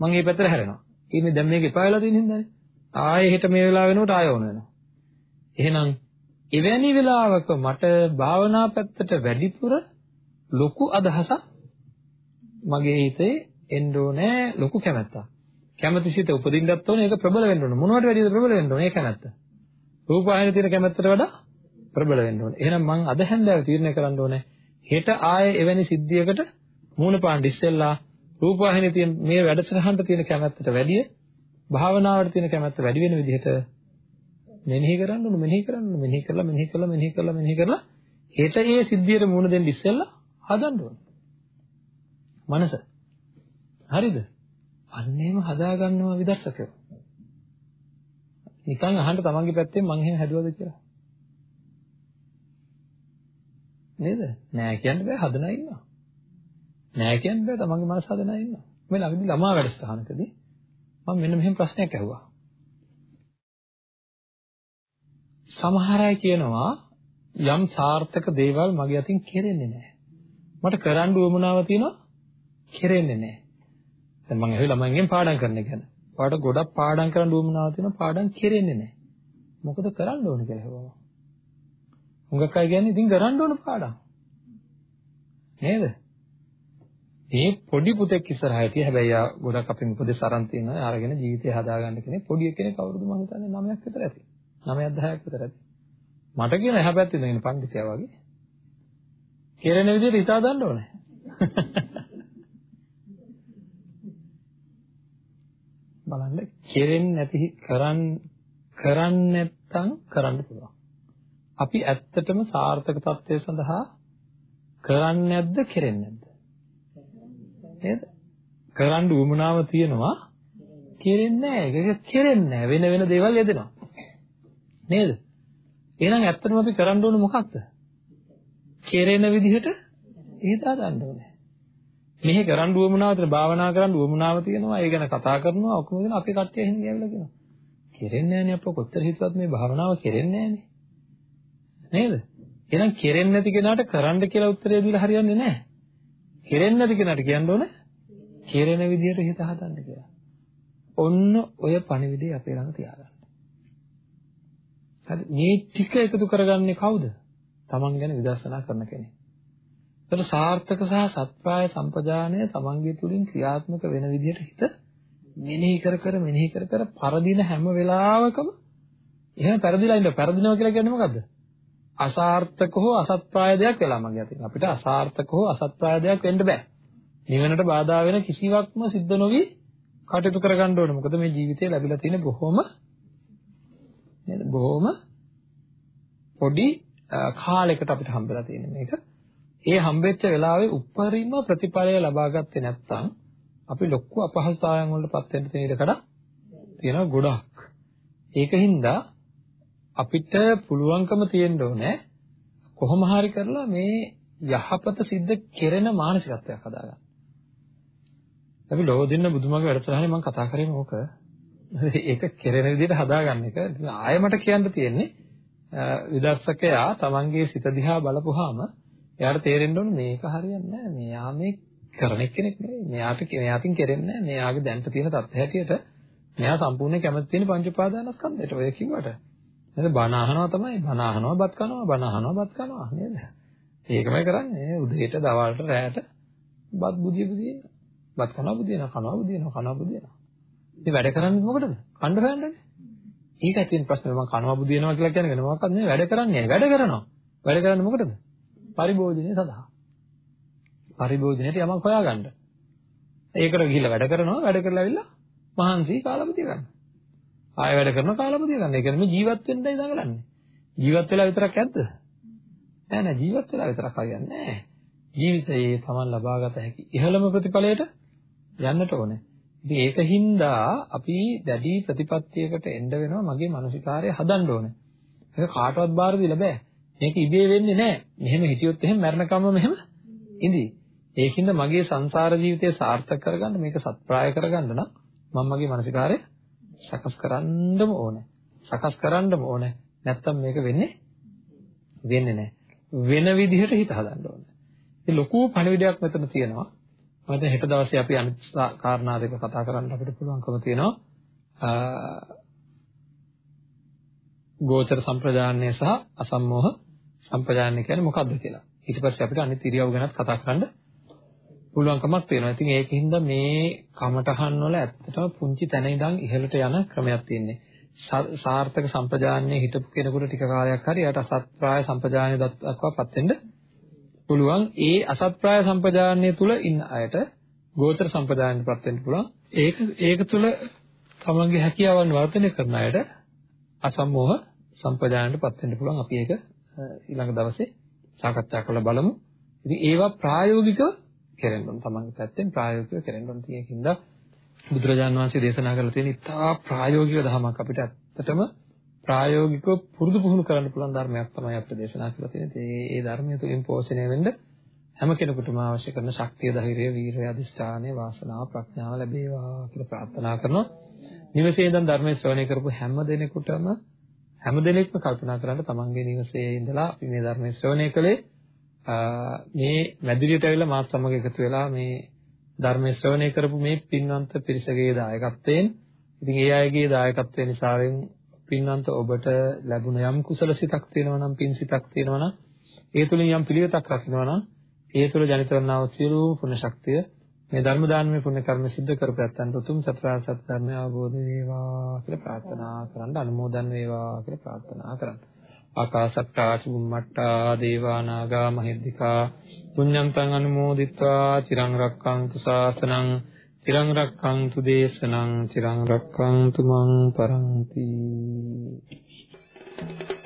A: මං මේ පැත්තට හැරෙනවා. ඉන්නේ දැන් මේක එපා වෙලා තියෙන හින්දානේ. ආයෙ හෙට මේ වෙලාව වෙනකොට ආයෙ ඕන වෙනවා. එහෙනම් එවැනි වෙලාවක මට භාවනා පැත්තට වැඩිපුර ලොකු අදහසක් මගේ හිතේ එන්න ඕනේ ලොකු කැමැත්තක්. කැමැතිසිත උපදින්නත් ඕනේ ඒක ප්‍රබල වෙන්න ඕනේ. මොනවට වැඩිද ප්‍රබල වෙන්න ඕනේ? ඒ කැමැත්ත. රූපවාහිනියේ තියෙන කැමැත්තට වඩා ප්‍රබල වෙන්න ඕනේ. එහෙනම් මං අද හැන්දෑව තීරණය කරන්න ඕනේ. හෙට ආයේ එවැනි සිද්ධියකට මූණ පාන්න ඉස්සෙල්ලා රූපවාහිනියේ තියෙන මේ වැඩසටහනට තියෙන කැමැත්තට වැඩිය භාවනාවට තියෙන කැමැත්ත වැඩි වෙන විදිහට මෙනෙහි කරන්න ඕනේ මෙනෙහි කරන්න ඕනේ මෙනෙහි කරලා මෙනෙහි කරලා මෙනෙහි කරලා මෙනෙහි කරලා හෙට ඒ සිද්ධියට මූණ දෙන්න ඉස්සෙල්ලා හදන්න ඕනේ. මනස හරිද? අන්න එහෙම හදාගන්නවා විදර්ශකයෝ. නිකන් අහන්න තමන්ගේ පැත්තෙන් මං එහෙම හැදුවද කියලා. නේද? නෑ කියන්න බෑ හදන අය ඉන්නවා. නෑ කියන්න බෑ තමන්ගේ මනස හදන අය ඉන්නවා. මේ ළඟදී ළමා වැඩසටහනකදී මම මෙන්න මෙහෙම ප්‍රශ්නයක් ඇහුවා. සමහර අය කියනවා යම් සාර්ථක දේවල් මගේ අතින් කෙරෙන්නේ නැහැ. මට කරන්න උවමනාව තියෙනවා කෙරෙන්නේ නැහැ. දැන් මම ඇහුවේ ළමයින්ගෙන් පාඩම් කරන එක ගැන. ඔයාලට ගොඩක් පාඩම් කරන්න උවමනාවක් තියෙනවා පාඩම් කෙරෙන්නේ නැහැ. මොකද කරන්න ඕන කියලා හෙවවා. හුඟක් අය කියන්නේ ඉතින් කරන්න ඕන පාඩම්. නේද? මේ පොඩි පුතෙක් ඉස්සරහා හිටිය හැබැයි ආ ගොඩක් අපින් උපදෙස් අරන් තියෙනවා අරගෙන ජීවිතය හදාගන්න කෙනෙක් පොඩි කෙනෙක් අවුරුදු මම හිතන්නේ 9ක් විතර ඇති 9ක් 10ක් විතර ඇති මට කියන එහා පැත්තේ ඉඳගෙන පඬිතියා වගේ කෙරෙන විදිහට හිතා ගන්න ඕනේ බලන්න කෙරෙන්නේ නැති කරන් කරන්නේ නැත්තම් කරන්න පුළුවන්. අපි ඇත්තටම සාර්ථක තත්ත්වය සඳහා කරන්නේ නැද්ද කෙරෙන්නේ නැද්ද? නේද? කරන්න උවමනාව තියෙනවා කෙරෙන්නේ නැහැ. ඒක කෙරෙන්නේ නැහැ. වෙන වෙන දේවල් යෙදෙනවා. නේද? එහෙනම් ඇත්තටම අපි කරන්න ඕනේ මොකක්ද? කෙරෙන විදිහට හිතා ගන්න ඕනේ. මෙහි කරන්න උවමනාව තියෙන භාවනා කරන්න උවමනාව තියෙනවා ඒ ගැන කතා කරනවා ඔක්කොම දෙන අපේ කට්ටිය එහෙම කියවිලා කියනවා කෙරෙන්නේ නැහනේ අපෝ කොච්චර හිතුවත් මේ භාවනාව කෙරෙන්නේ නැහනේ නේද එහෙනම් කෙරෙන්නේ නැති කෙනාට කරන්න කියලා උත්තරය දීලා හරියන්නේ නැහැ කෙරෙන්නේ නැති කෙනාට කියන්න ඕනේ කෙරෙන විදිහට හිත හදන්න කියලා. ඔන්න ඔය පණිවිඩය අපේ ළඟ තියාගන්න. හරි මේ ටික එකතු කරගන්නේ කවුද? Taman ගැන විදර්ශනා කරන කෙනෙක්. ඒතර සාර්ථක සහ සත්‍යාය සම්පජානය Tamanගේ තුලින් ක්‍රියාත්මක වෙන විදිහට හිත මෙනෙහි කර කර මෙනෙහි කර කර පරදින හැම වෙලාවකම එහෙම පරදිලා ඉන්න පරදිනවා කියලා කියන්නේ මොකද්ද? අසාර්ථක හෝ අසත්ප්‍රාය දෙයක් වෙලා මගේ අතින්. අපිට අසාර්ථක හෝ අසත්ප්‍රාය දෙයක් වෙන්න බෑ. නිවනට බාධා වෙන කිසිවක්ම සිද්ධ නොවි කටයුතු කරගන්න ඕනේ. මොකද මේ ජීවිතේ ලැබිලා තියෙන බොහොම නේද? බොහොම පොඩි කාලයකට අපිට හම්බෙලා තියෙන මේක. ඒ හම්බෙච්ච වෙලාවේ උපරිම ප්‍රතිඵලය ලබා ගත්තේ නැත්නම් අපි ලොකු අපහසුතාවයන් වලට පත් වෙන්න තියෙන ඉඩකඩ තියෙනවා ගොඩක්. ඒකින්ද අපිට පුළුවන්කම තියෙන්න ඕනේ කොහොම හරි කරලා මේ යහපත සිද්ධ කෙරෙන මානසිකත්වයක් හදාගන්න. අපි ලෝදින්න බුදුමගේ වැඩසටහනේ මම කතා කරේ මොක ඒක කෙරෙන විදිහට හදාගන්න එක. ආයෙ මට කියන්න තියෙන්නේ විදර්ශකයා තමන්ගේ සිත දිහා බලපුවාම එයාට තේරෙන්න ඕනේ මේක හරියන්නේ නැහැ. මෙයා මේ කරන කෙනෙක් නෙවෙයි. මෙයාට මෙයාටින් කෙරෙන්නේ නැහැ. මෙයාගේ දැනට තියෙන තත්ත්වය හැටියට මෙයා සම්පූර්ණ කැමති තියෙන පංච උපාදානස්කන්ධයට ඔය කිව්වට. නේද? බණ අහනවා තමයි. බණ අහනවා, බත් කනවා, බණ අහනවා, බත් කනවා නේද? ඒකමයි කරන්නේ. උදේට, දවල්ට, රැයට බත් බුදිය බුදිය ඉන්න. බත් කනවා බුදියන, කනවා බුදියන, කනවා බුදියන. ඉතින් වැඩ කරන්නේ මොකටද? කණ්ඩ හොයන්නනේ. ඒකයි තියෙන ප්‍රශ්නේ මම කනවා බුදියනවා කියලා කියන්නේ වෙන මොකක්ද නෙවෙයි වැඩ කරන්නේ. වැඩ කරනවා. වැඩ කරන්නේ මොකටද? පරිභෝජනය සඳහා. පරිභෝජනයට යමක් හොයාගන්න. ඒකට ගිහිල්ලා වැඩ කරනවා. වැඩ කරලා ඇවිල්ලා මහන්සි කාලපතිය ගන්න. ආයෙ වැඩ කරනවා කාලපතිය ගන්න. ඒ කියන්නේ මේ ජීවත් වෙන්නයි දඟලන්නේ. ජීවත් වෙලා විතරක් ඇද්ද? නෑ නෑ ජීවත් වෙලා විතරක් හරියන්නේ නෑ. ජීවිතයේ Taman ලබාගත හැකි ඉහළම ප්‍රතිඵලයට යන්නට ඕනේ. ඉතින් ඒකින්ද අපි දැඩි ප්‍රතිපත්තියකට එන්න වෙනවා මගේ මානසිකාරය හදන්න ඕනේ. ඒක කාටවත් බාර දෙන්න බෑ. මේක ඉබේ වෙන්නේ නැහැ. මෙහෙම හිටියොත් එහෙම මරණකම්ම මෙහෙම ඉඳී. ඒකින්ද මගේ සංසාර ජීවිතය සාර්ථක කරගන්න මේක සත්‍ප්‍රාය කරගන්න නම් මම මගේ මානසිකාරය සකස් කරන්නම ඕනේ. සකස් කරන්නම ඕනේ. නැත්තම් මේක වෙන්නේ වෙන්නේ නැහැ. වෙන විදිහට හිත හදන්න ඕනේ. ඉතින් ලොකු පණිවිඩයක් මෙතන තියෙනවා. මම හෙට දවසේ අපි අනිත් කාරණා දෙක කතා කරන්න අපිට පුළුවන්කම තියෙනවා. ගෝචර සම්ප්‍රදානය සහ අසම්මෝහ සම්ප්‍රදානය කියන්නේ මොකක්ද කියලා. ඊට පස්සේ අපිට අනිත් ඉරියව් ගැනත් කතා කරන්න පුළුවන්කමක් තියෙනවා. ඉතින් ඒකින්ද මේ කමටහන් වල ඇත්තටම පුංචි තැන ඉඳන් ඉහළට යන ක්‍රමයක් තියෙන්නේ. සාර්ථක සම්ප්‍රදානයේ හිටපු කෙනෙකුට ටික කාලයක් හරි යට අසත්ප්‍රාය සම්ප්‍රදානය දක්වාපත් වෙන්න පුළුවන්. ඒ අසත්ප්‍රාය සම්ප්‍රදානය තුල ඉන්න අයට ගෝචර සම්ප්‍රදානයටපත් වෙන්න පුළුවන්. ඒක ඒක තුල තමන්ගේ හැකියාවන් වර්ධනය කරන අයට අසම්මෝහ සම්ප්‍රදානයටපත් වෙන්න පුළුවන්. අපි ඒක ඊළඟ දවසේ සාකච්ඡා කරලා බලමු. ඉතින් ඒවා ප්‍රායෝගිකව කෙරෙන්න ඕන. තමන්ගේ පැත්තෙන් ප්‍රායෝගිකව කෙරෙන්න ඕන. තියෙකින්ද බුදුරජාන් වහන්සේ දේශනා කරලා තියෙන ඉතා ප්‍රායෝගික ධර්මයක් අපිට ඇත්තටම ප්‍රායෝගිකව පුරුදු පුහුණු කරන්න පුළුවන් ධර්මයක් තමයි අපිට දේශනා කරලා තියෙන්නේ. ඒ ඒ ධර්මය තුළින් පෝෂණය වෙන්න හැම කෙනෙකුටම අවශ්‍ය කරන ශක්තිය, ධෛර්යය, වීරය, අධිෂ්ඨානය, වාසනාව, ප්‍රඥාව ලැබේවා කියලා ප්‍රාර්ථනා කරනවා. නිවසේ ඉඳන් ධර්මයේ ශ්‍රවණය කරපු හැම දෙනෙකුටම හැම දෙනෙක්ම කල්පනා කරන්න තමන්ගේ නිවසේ ඉඳලා අපි මේ ධර්මයේ ශ්‍රවණය කළේ මේ මැදිරියට ඇවිල්ලා මාත් සමග එකතු වෙලා මේ ධර්මයේ ශ්‍රවණය කරපු මේ පින්වන්ත පිරිසගේ දායකත්වයෙන් ඉතින් ඒ අයගේ දායකත්වය නිසාවෙන් පින්වන්ත ඔබට ලැබුණ යම් කුසල සිතක් තියෙනවා නම් පින් සිතක් තියෙනවා නම් ඒ තුලින් යම් පිළිවෙතක් රකින්නවා නම් ඒ තුල ජනිත වන්නා වූ සියලු පුණ්‍ය ශක්තිය මේ ධර්ම දානමය පුණ්‍ය කර්ම සිද්ධ කරපැත්තන්ට උතුම් සතරාර්ය සත්‍ය ධර්මය අවබෝධ වේවා කියලා ප්‍රාර්ථනා කරන්න අනුමෝදන් වේවා කියලා ප්‍රාර්ථනා කරන්න. ආකාශට්ටා චුම්මට්ටා දේවා නාග මහිද්దికා පුඤ්ඤන්තං අනුමෝදිත්වා චිරං රක්ඛන්තු ශාසනං චිරං රක්ඛන්තු දේශනං චිරං රක්ඛන්තු මං පරන්ති. Thank you.